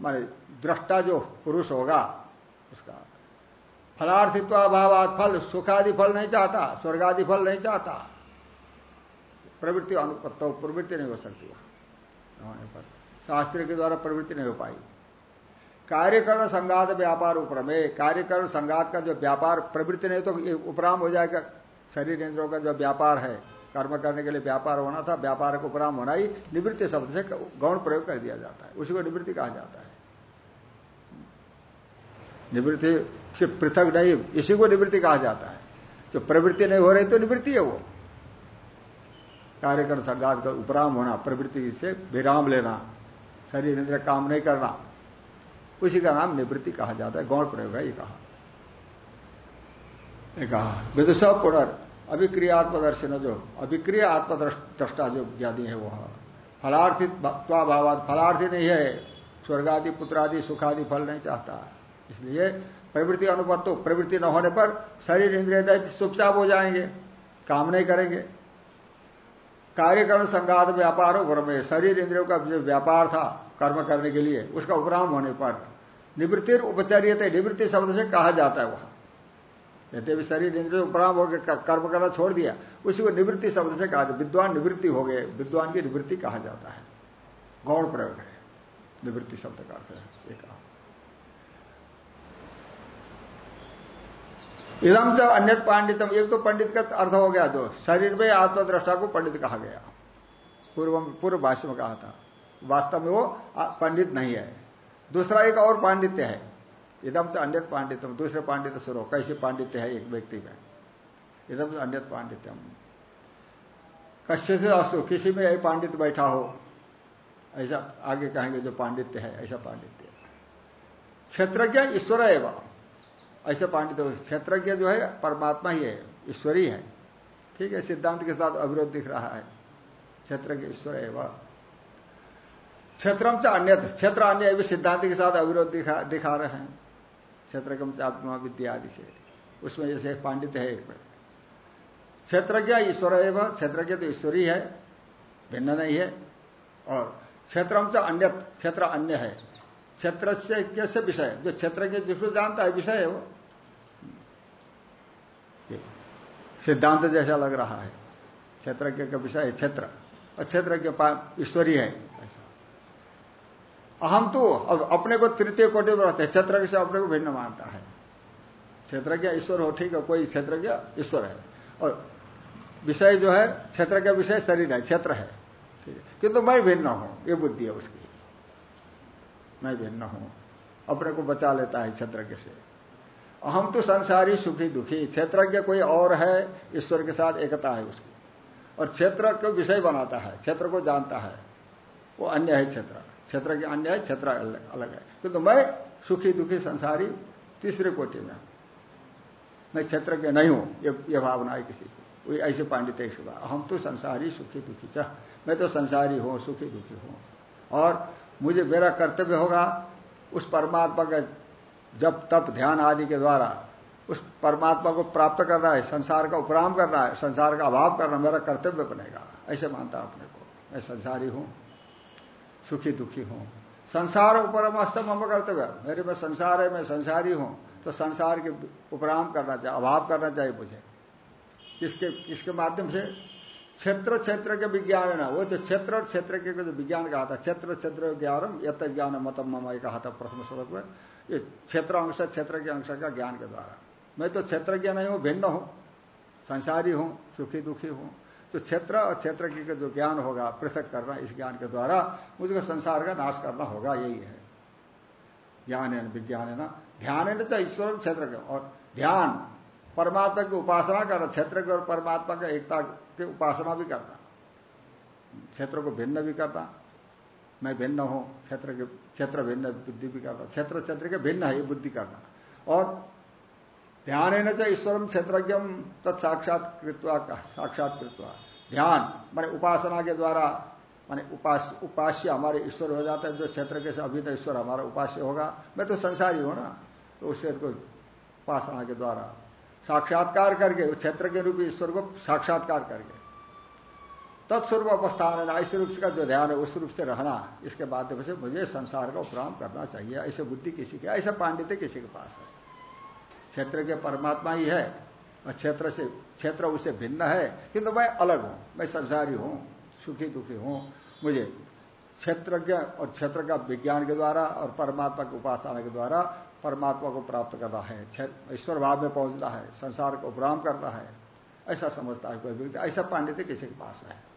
माने दृष्टा जो पुरुष होगा, उसका फलार्थित्व अभाव फल, सुखादि फल नहीं चाहता, स्वर्गादि फल नहीं चाहता। प्रवृत्ति अनुपत्त प्रवृत्ति नहीं हो सकती पर शास्त्र के द्वारा प्रवृत्ति नहीं हो पाई। कार्यकरण संघात व्यापार उपरमे। कार्यकरण संघात का जो व्यापार, प्रवृत्ति नहीं तो उपराम हो जाएगा। शरीर इंद्रों का जो व्यापार है, कर्म करने के लिए व्यापार होना था, व्यापार का उपराम होना ही निवृत्ति शब्द से गौण प्रयोग कर दिया जाता है। उसी को निवृत्ति कहा जाता है। निवृत्ति से पृथक नहीं, इसी को निवृत्ति कहा जाता है। जो प्रवृत्ति नहीं हो रही तो निवृत्ति है वो। कार्यकरण संघात का उपराम होना, प्रवृत्ति से विराम लेना, शरीर इंद्र काम नहीं करना, उसी का नाम निवृत्ति कहा जाता है। गौण प्रयोग है, ये कहा। विदुष पुनर्, अभिक्रियात्मदर्शन जो, अभिक्रिय आत्मद्रष्टा जो ज्ञानी है वह। फलार्थित भावाद फलार्थी नहीं है, स्वर्गादि, पुत्रादि, सुखादि फल नहीं चाहता। इसलिए प्रवृत्ति अनुपत्तो प्रवृत्ति न होने पर शरीर, इंद्रिय चुपचाप हो जाएँगे, काम नहीं करेंगे। कार्यकरण संघात व्यापार हो में शरीर, इंद्रियों का जो व्यापार था, कर्म करने के लिए, उसका उपराम होने पर निवृत्ति उपचार्य निवृत्ति शब्द से कहा जाता है वहाँ। कहते शरीर, इंद्रिय उपराम हो गए कर्म करना छोड़ दिया। उसी को निवृत्ति शब्द से कहा जाता विद्वान निवृत्ति हो गए, विद्वान की निवृत्ति कहा जाता है। गौण प्रयोग है, निवृत्ति शब्द का अर्थ है, एक इदम च अन्य पांडितम एक तो पंडित का अर्थ हो गया जो शरीर में आत्मद्रष्टा को पंडित कहा गया। पूर्व पूर्व भाष्य में कहा था। वास्तव में वो पंडित नहीं है। दूसरा एक और पांडित्य है। इदम से अन्य पांडित्यम दूसरे पांडित्य सुनो कैसे पांडित्य है एक व्यक्ति में? इदम से अन्य पांडित्यम कश्य से अस्तु। किसी में यही बैठा हो, ऐसा आगे कहेंगे जो पांडित्य है, ऐसा पांडित्य क्षेत्रज्ञ ईश्वर है वह ऐसा पांडित्य क्षेत्रज्ञ जो है, परमात्मा ही है, ईश्वरी है। ठीक है, सिद्धांत के साथ अविरोध दिख रहा है। क्षेत्रज्ञ ईश्वर है वह। क्षेत्रम से अन्य क्षेत्र अन्य भी सिद्धांत के साथ अविरोध दिखा दिखा रहे हैं। क्षेत्रगम आत्मा विद्या आदि से। उसमें जैसे पांडित्य है एक क्षेत्रज्ञ ईश्वर है वह, क्षेत्रज्ञ तो ईश्वरी है, भिन्न नहीं है। और क्षेत्रम से अन्य क्षेत्र अन्य है। क्षेत्र से कैसे विषय, जो क्षेत्र के जिसको जानता है, विषय है वो। सिद्धांत जैसा लग रहा है। क्षेत्रज्ञ का विषय है क्षेत्र। और क्षेत्र के ईश्वरी है। अहम तो अब अपने को तृतीय कोटि में रहते हैं। क्षेत्र से अपने को भिन्न मानता है। क्षेत्र क्या ईश्वर हो, ठीक है, कोई क्षेत्र क्या ईश्वर है। और विषय जो है, क्षेत्र का विषय शरीर है, क्षेत्र है। ठीक है। किंतु मैं भिन्न हूँ, ये बुद्धि है उसकी। मैं भिन्न हूँ। अपने को बचा लेता है क्षेत्र से। अहम तो संसारी सुखी दुखी क्षेत्रज्ञ कोई और है ईश्वर के साथ एकता है उसकी। और क्षेत्र को विषय बनाता है क्षेत्र को जानता है। वो अन्य है क्षेत्र। क्षेत्र के अन्य है क्षेत्र अलग है। किंतु तो मैं सुखी दुखी संसारी तीसरे कोटि में मैं क्षेत्र के नहीं हूँ ये, ये भावना है किसी की। ऐसे पांडित्य सुबह हम तो संसारी सुखी दुखी चाह मैं तो संसारी हूँ सुखी दुखी हूँ। और मुझे मेरा कर्तव्य होगा उस परमात्मा का जब तप ध्यान आदि के द्वारा उस परमात्मा को प्राप्त करना है, संसार का उपराम करना है, संसार का अभाव करना मेरा कर्तव्य बनेगा। ऐसे मानता अपने को। मैं संसारी हूँ, सुखी दुखी हूँ। संसार उपरमस्त मम कर्तव्य। मेरे में संसार है, मैं संसारी हूँ तो संसार के उपराम करना चाहिए, अभाव करना चाहिए मुझे। किसके किसके माध्यम से? क्षेत्र क्षेत्र के विज्ञान है ना। वो जो क्षेत्र और क्षेत्र के जो विज्ञान कहा था। क्षेत्र क्षेत्र ज्ञानम यत ज्ञान मतम मम कहा था प्रथम स्वरूप में। ये क्षेत्र अंश क्षेत्र के अंश का ज्ञान के द्वारा। मैं तो क्षेत्र क्षेत्रज्ञ नहीं हूँ, भिन्न हूँ। संसारी हूँ, सुखी दुखी हूँ। तो क्षेत्र और क्षेत्र की जो ज्ञान होगा, पृथक करना इस ज्ञान के द्वारा, मुझको संसार का नाश करना होगा, यही है। ज्ञान है विज्ञान है ना ध्यान है ना ईश्वर क्षेत्र के और ध्यान, परमात्मा की उपासना करना क्षेत्र के और परमात्मा का एकता की उपासना भी करना। क्षेत्र को भिन्न भी करना। मैं भिन्न हूँ, क्षेत्र के, क्षेत्र भिन्न, बुद्धि भी करना। क्षेत्र क्षेत्र के भिन्न है, ये बुद्धि करना। और ध्यान है न चाहे ईश्वरम क्षेत्रज्ञम तत्साक्षात्कृत्वा साक्षात्कृत्वा ध्यान, माने उपासना के द्वारा, माने उपास, उपास्य हमारे ईश्वर हो जाता है, जो क्षेत्र के अभी तो ईश्वर हमारा उपास्य होगा। मैं तो संसारी हूँ ना तो उससे को उपासना के द्वारा साक्षात्कार करके क्षेत्र के रूप ईश्वर को साक्षात्कार करके। तत्स्वरूप अवस्थान है ऐसे रूप का जो ध्यान है, उस रूप से रहना, इसके माध्यम से मुझे संसार का उपराम करना चाहिए। ऐसे बुद्धि किसी के, ऐसा पांडित्य किसी के पास है। क्षेत्र के परमात्मा ही है, और क्षेत्र से, क्षेत्र उसे भिन्न है। किंतु मैं अलग हूँ, मैं संसारी हूँ, सुखी दुखी हूँ। मुझे क्षेत्रज्ञ और क्षेत्र का विज्ञान के द्वारा और परमात्मा की उपासना के द्वारा परमात्मा को प्राप्त करना है। ईश्वर भाव में पहुँचना है, संसार को उपराम करना है। ऐसा समझता है कोई व्यक्ति, ऐसा पांडित्य किसी के पास है।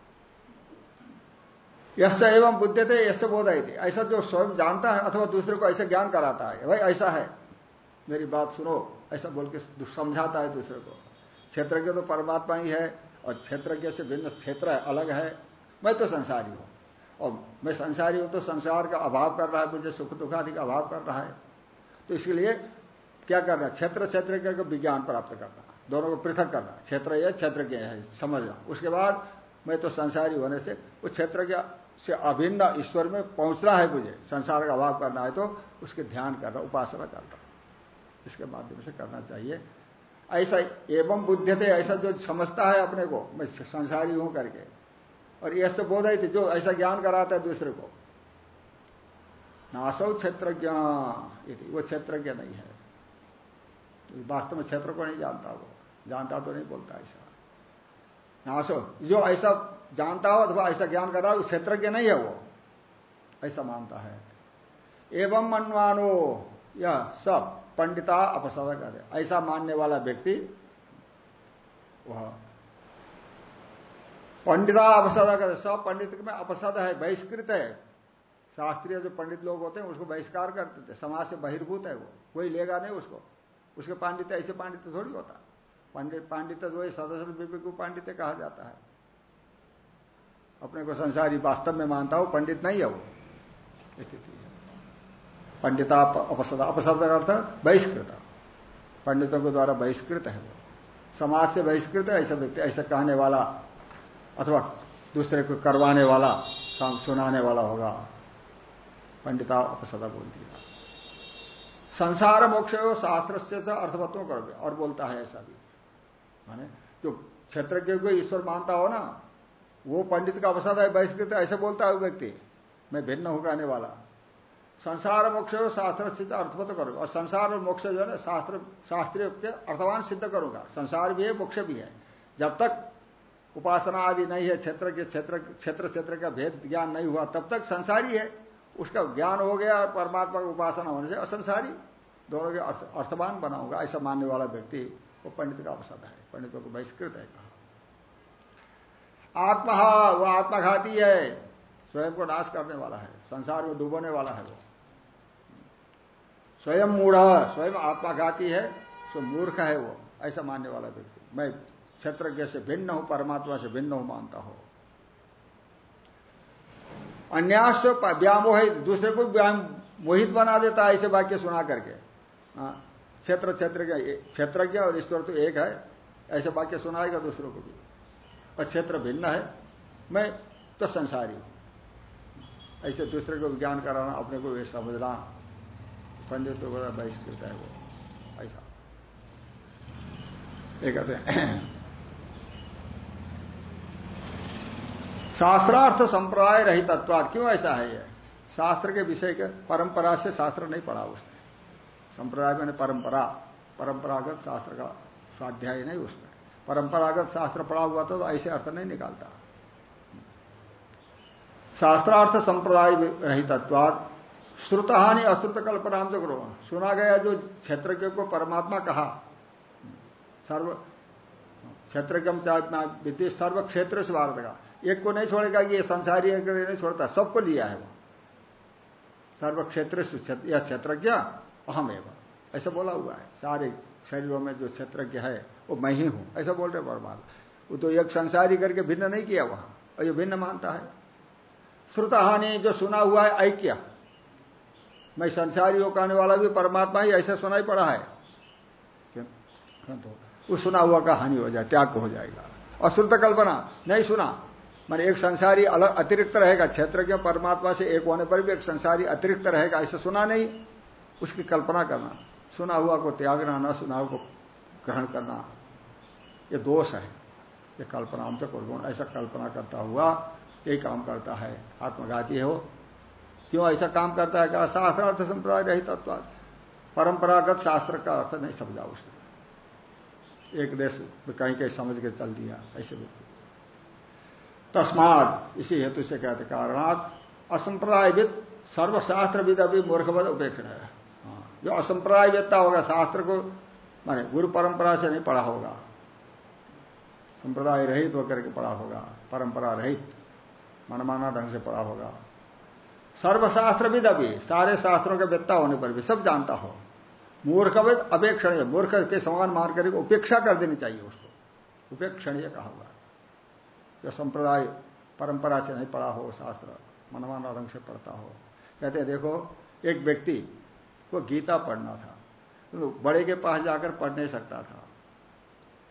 यश एवं बुद्ध थे यश बोध थी ऐसा जो स्वयं जानता है अथवा दूसरे को ऐसे ज्ञान कराता है भाई ऐसा है। मेरी बात सुनो, ऐसा बोल के समझाता है दूसरे को। क्षेत्रज्ञ तो परमात्मा ही है, और क्षेत्रज्ञ से भिन्न क्षेत्र अलग है। मैं तो संसारी हूँ। और मैं संसारी हूँ तो संसार का अभाव कर रहा है, मुझे सुख दुखादि का अभाव कर रहा है। तो इसके लिए क्या करना क्षेत्र क्षेत्र का विज्ञान प्राप्त करना दोनों को पृथक करना क्षेत्र यह क्षेत्र है। समझना उसके बाद मैं तो संसारी होने से उस क्षेत्र से अभिन्न ईश्वर में पहुँचना है मुझे, संसार का अभाव करना है तो उसके ध्यान करना, उपासना करना। इसके माध्यम से करना चाहिए। ऐसा एवं बुद्ध थे ऐसा जो समझता है अपने को, मैं संसारी हूँ करके। और ऐसे बोध ही थे जो ऐसा ज्ञान कराता है दूसरे को। नासौ क्षेत्रज्ञ वो क्षेत्रज्ञ नहीं है। वास्तव में क्षेत्र को नहीं जानता वो। जानता तो नहीं बोलता ऐसा। नासो, जो ऐसा जानता हो अथवा ऐसा ज्ञान कर रहा है क्षेत्रज्ञ नहीं है वो। ऐसा मानता है। एवं मनवानो, यह सब पंडिता अपसद कर ऐसा मानने वाला व्यक्ति वह पंडिता अपसद कर सब पंडित में अपसद है, बहिष्कृत है। शास्त्रीय जो पंडित लोग होते हैं, उसको बहिष्कार करते थे। समाज से बहिर्भूत है वो। कोई लेगा नहीं उसको। उसके पांडित्य, ऐसे पांडित्य थोड़ी होता। पंडित, पांडित्य जो सदस्य विवेक को पांडित्य कहा जाता है। अपने को संसारी वास्तव में मानता हो, पंडित नहीं है वो। स्थिति पंडिता अपसद अपशब्द का अर्थ बहिष्कृत। पंडितों के द्वारा बहिष्कृत है वो। समाज से बहिष्कृत है, ऐसा व्यक्ति ऐसा कहने वाला अथवा दूसरे को करवाने वाला सुनाने वाला होगा। पंडिता अपसदा बोल दिया संसार मोक्ष शास्त्र से अर्थवत्व कर और बोलता है ऐसा भी। माने जो क्षेत्रज्ञ को ईश्वर मानता हो ना वो पंडित का अवसर है, बहिष्कृत ऐसे बोलता है व्यक्ति। मैं भिन्न हो, कहने वाला। संसार मोक्ष शास्त्र सिद्ध अर्थवत करूँगा और संसार और मोक्ष जो है ना, शास्त्र, शास्त्रीय अर्थवान सिद्ध करूँगा। संसार भी है, मोक्ष भी है। जब तक उपासना आदि नहीं है, क्षेत्र के क्षेत्र क्षेत्र क्षेत्र का भेद ज्ञान नहीं हुआ, तब तक संसारी है। उसका ज्ञान हो गया और परमात्मा की उपासना होने से असंसारी। दोनों के अर्थवान बनाऊँगा ऐसा मानने वाला व्यक्ति वो पंडित का अवसर है। पंडितों को बहिष्कृत है, कहा। आत्मा वो आत्माघाती है स्वयं को नाश करने वाला है संसार में डूबोने वाला है वो। स्वयं मूढ़ स्वयं आत्माघाती है सो मूर्ख है वो ऐसा मानने वाला व्यक्ति। मैं क्षेत्रज्ञ से भिन्न हूँ परमात्मा से भिन्न हूँ मानता हूँ। अन्यास व्यामोह दूसरे को मोहित बना देता है ऐसे वाक्य सुना करके। हाँ, क्षेत्र क्षेत्र क्षेत्रज्ञ और ईश्वर तो एक है ऐसे वाक्य सुनाएगा दूसरों को भी। और क्षेत्र भिन्न है। मैं तो संसारी हूँ। ऐसे दूसरे को विज्ञान कराना, अपने को समझना। पंडित तो बड़ा बहिष्कृत है वो। ऐसा। ये कहते हैं। शास्त्रार्थ संप्रदाय रही तत्वाद। क्यों ऐसा है ये? शास्त्र के विषय के परंपरा से शास्त्र नहीं पढ़ा उसने। संप्रदाय मैंने परंपरा, परंपरागत शास्त्र का स्वाध्याय नहीं उसमें परंपरागत शास्त्र पढ़ा हुआ था तो ऐसे अर्थ नहीं निकालता। शास्त्रार्थ संप्रदाय रहितत्वाद श्रुत हानि अश्रुत कल्पना तो करो सुना गया जो क्षेत्रज्ञ को परमात्मा कहा, सर्व क्षेत्रज्ञ विद्युत सर्व क्षेत्र से भारत का। एक को नहीं छोड़ेगा कि ये संसारी एक नहीं छोड़ता, सबको लिया है वो। सर्व क्षेत्र यह क्षेत्रज्ञ अहम एवं ऐसा बोला हुआ है। सारे शरीरों में जो क्षेत्रज्ञ है वो मैं ही हूँ। ऐसा बोल रहे परमात्मा। वो तो एक संसारी करके भिन्न नहीं किया वहाँ, और ये भिन्न मानता है। श्रुत हानि जो सुना हुआ है ऐक्य मैं संसारी हो कहने वाला भी परमात्मा ही, ऐसा सुना ही। पड़ा है तो? वो सुना हुआ का हानि हो जाए, त्याग हो जाएगा। और श्रुत कल्पना, नहीं सुना। मैंने एक संसारी अलग अतिरिक्त रहेगा क्षेत्र के परमात्मा से एक होने पर भी एक संसारी अतिरिक्त रहेगा, ऐसा सुना नहीं। उसकी कल्पना करना। सुना हुआ को त्यागना, न सुना हुआ को ग्रहण करना ये दोष है ये कल्पना हम तो गुण ऐसा कल्पना करता हुआ यही काम करता है आत्मघाती हो। क्यों ऐसा काम करता है? क्या शास्त्र अर्थ संप्रदाय रही तत्व परंपरागत शास्त्र का अर्थ नहीं समझा उसने। एक देश में कहीं कहीं समझ के चल दिया ऐसे व्यक्ति तस्माद इसी हेतु से कहते कारणात असंप्रदायविद सर्वशास्त्रविद अभी मूर्खवद उपेक्षण है। हाँ, जो असंप्रदाय वेदता होगा शास्त्र को माने गुरु परंपरा से नहीं पढ़ा होगा। संप्रदाय रहित होकर के पढ़ा होगा। परंपरा रहित, मनमाना ढंग से पढ़ा होगा। सर्वशास्त्रविद अभी, सारे शास्त्रों के वेत्ता होने पर भी सब जानता हो। मूर्खविद अपेक्षणीय, मूर्ख के समान मान कर उपेक्षा कर देनी चाहिए उसको। उपेक्षणीय कहा हुआ जो संप्रदाय परंपरा से नहीं पढ़ा हो, शास्त्र मनमाना ढंग से पढ़ता हो। कहते देखो, एक व्यक्ति को गीता पढ़ना था। तो बड़े के पास जाकर पढ़ नहीं सकता था।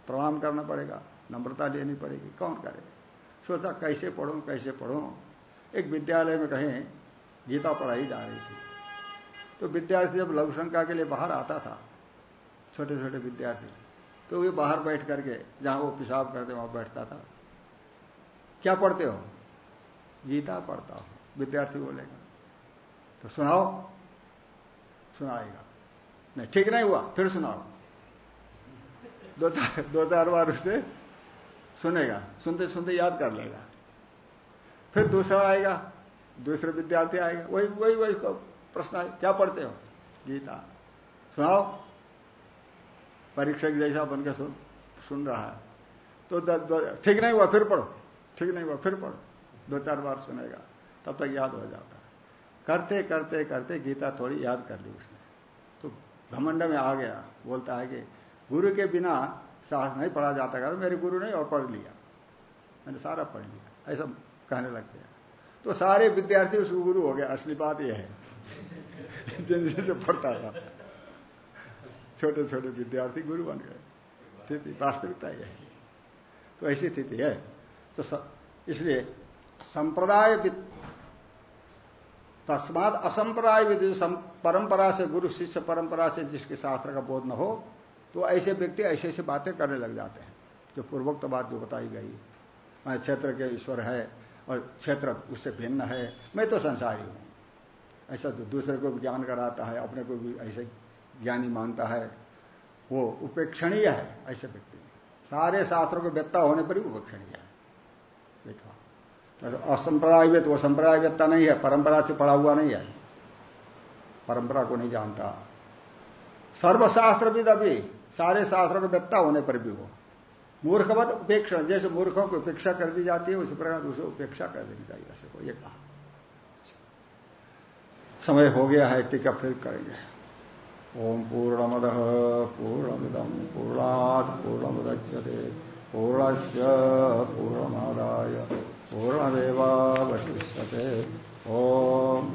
प्रणाम करना पड़ेगा, नम्रता लेनी पड़ेगी, कौन करे? सोचा कैसे पढ़ूं कैसे पढ़ूं? एक विद्यालय में कहीं गीता पढ़ाई जा रही थी। तो विद्यार्थी जब लघु शंका के लिए बाहर आता था छोटे छोटे विद्यार्थी तो वे बाहर बैठ करके जहाँ वो पेशाब करते वहाँ बैठता था। क्या पढ़ते हो? गीता पढ़ता हूँ। विद्यार्थी बोलेगा तो सुनाओ, सुनाएगा। नहीं, ठीक नहीं हुआ, फिर सुनाओ। दो चार दो चार बार उसे सुनेगा, सुनते सुनते याद कर लेगा। फिर दूसरा आएगा, दूसरे विद्यार्थी आएगा, वही वही वही प्रश्न आए, क्या पढ़ते हो? गीता। सुनाओ। परीक्षक जैसा बनकर सुन सुन रहा है। तो ठीक नहीं हुआ, फिर पढ़ो। ठीक नहीं हुआ, फिर पढ़ो। दो चार बार सुनेगा, तब तक याद हो जाता है। करते करते करते गीता थोड़ी याद कर ली उसने। घमंड में आ गया, बोलता है कि गुरु के बिना साहस नहीं पढ़ा जाता था तो मेरे गुरु ने और पढ़ लिया। मैंने सारा पढ़ लिया, ऐसा कहने लग गया। तो सारे विद्यार्थी उसको गुरु हो गया असली बात यह है। जिन जिनसे पढ़ता था। छोटे छोटे विद्यार्थी गुरु बन गए। स्थिति, वास्तविकता यह है। तो ऐसी स्थिति है। तो इसलिए संप्रदाय तस्मात असंप्रदाय विधि परंपरा से, गुरु शिष्य परंपरा से जिसके शास्त्र का बोध न हो तो ऐसे व्यक्ति ऐसे ऐसे बातें करने लग जाते हैं, जो पूर्वोक्त बात जो बताई गई मैं क्षेत्र के ईश्वर है और क्षेत्र उससे भिन्न है, मैं तो संसारी हूँ। ऐसा तो दूसरे को भी ज्ञान कराता है, अपने को भी ऐसे ज्ञानी मानता है, वो उपेक्षणीय है ऐसे व्यक्ति। सारे शास्त्रों को व्यक्ता होने पर भी उपेक्षणीय है। देखा असंप्रदायविद वो संप्रदायवेत्ता नहीं है, परंपरा से पढ़ा हुआ नहीं है। परंपरा को नहीं जानता। सर्वशास्त्र भी अभी, सारे शास्त्रों के व्यक्ता होने पर भी वो। मूर्खवत उपेक्षा जैसे मूर्खों की उपेक्षा कर दी जाती है, उसी प्रकार उसे उपेक्षा कर देनी चाहिए, ऐसे को ये कहा। समय हो गया है, टीका फिर करेंगे। ओम पूर्ण पूर्णमद पूर्णमिदम पूर्णात पूर्णमुदच्यते। पूर्णस्य पूर्णमादाय पूर्णमेवावशिष्यते ओम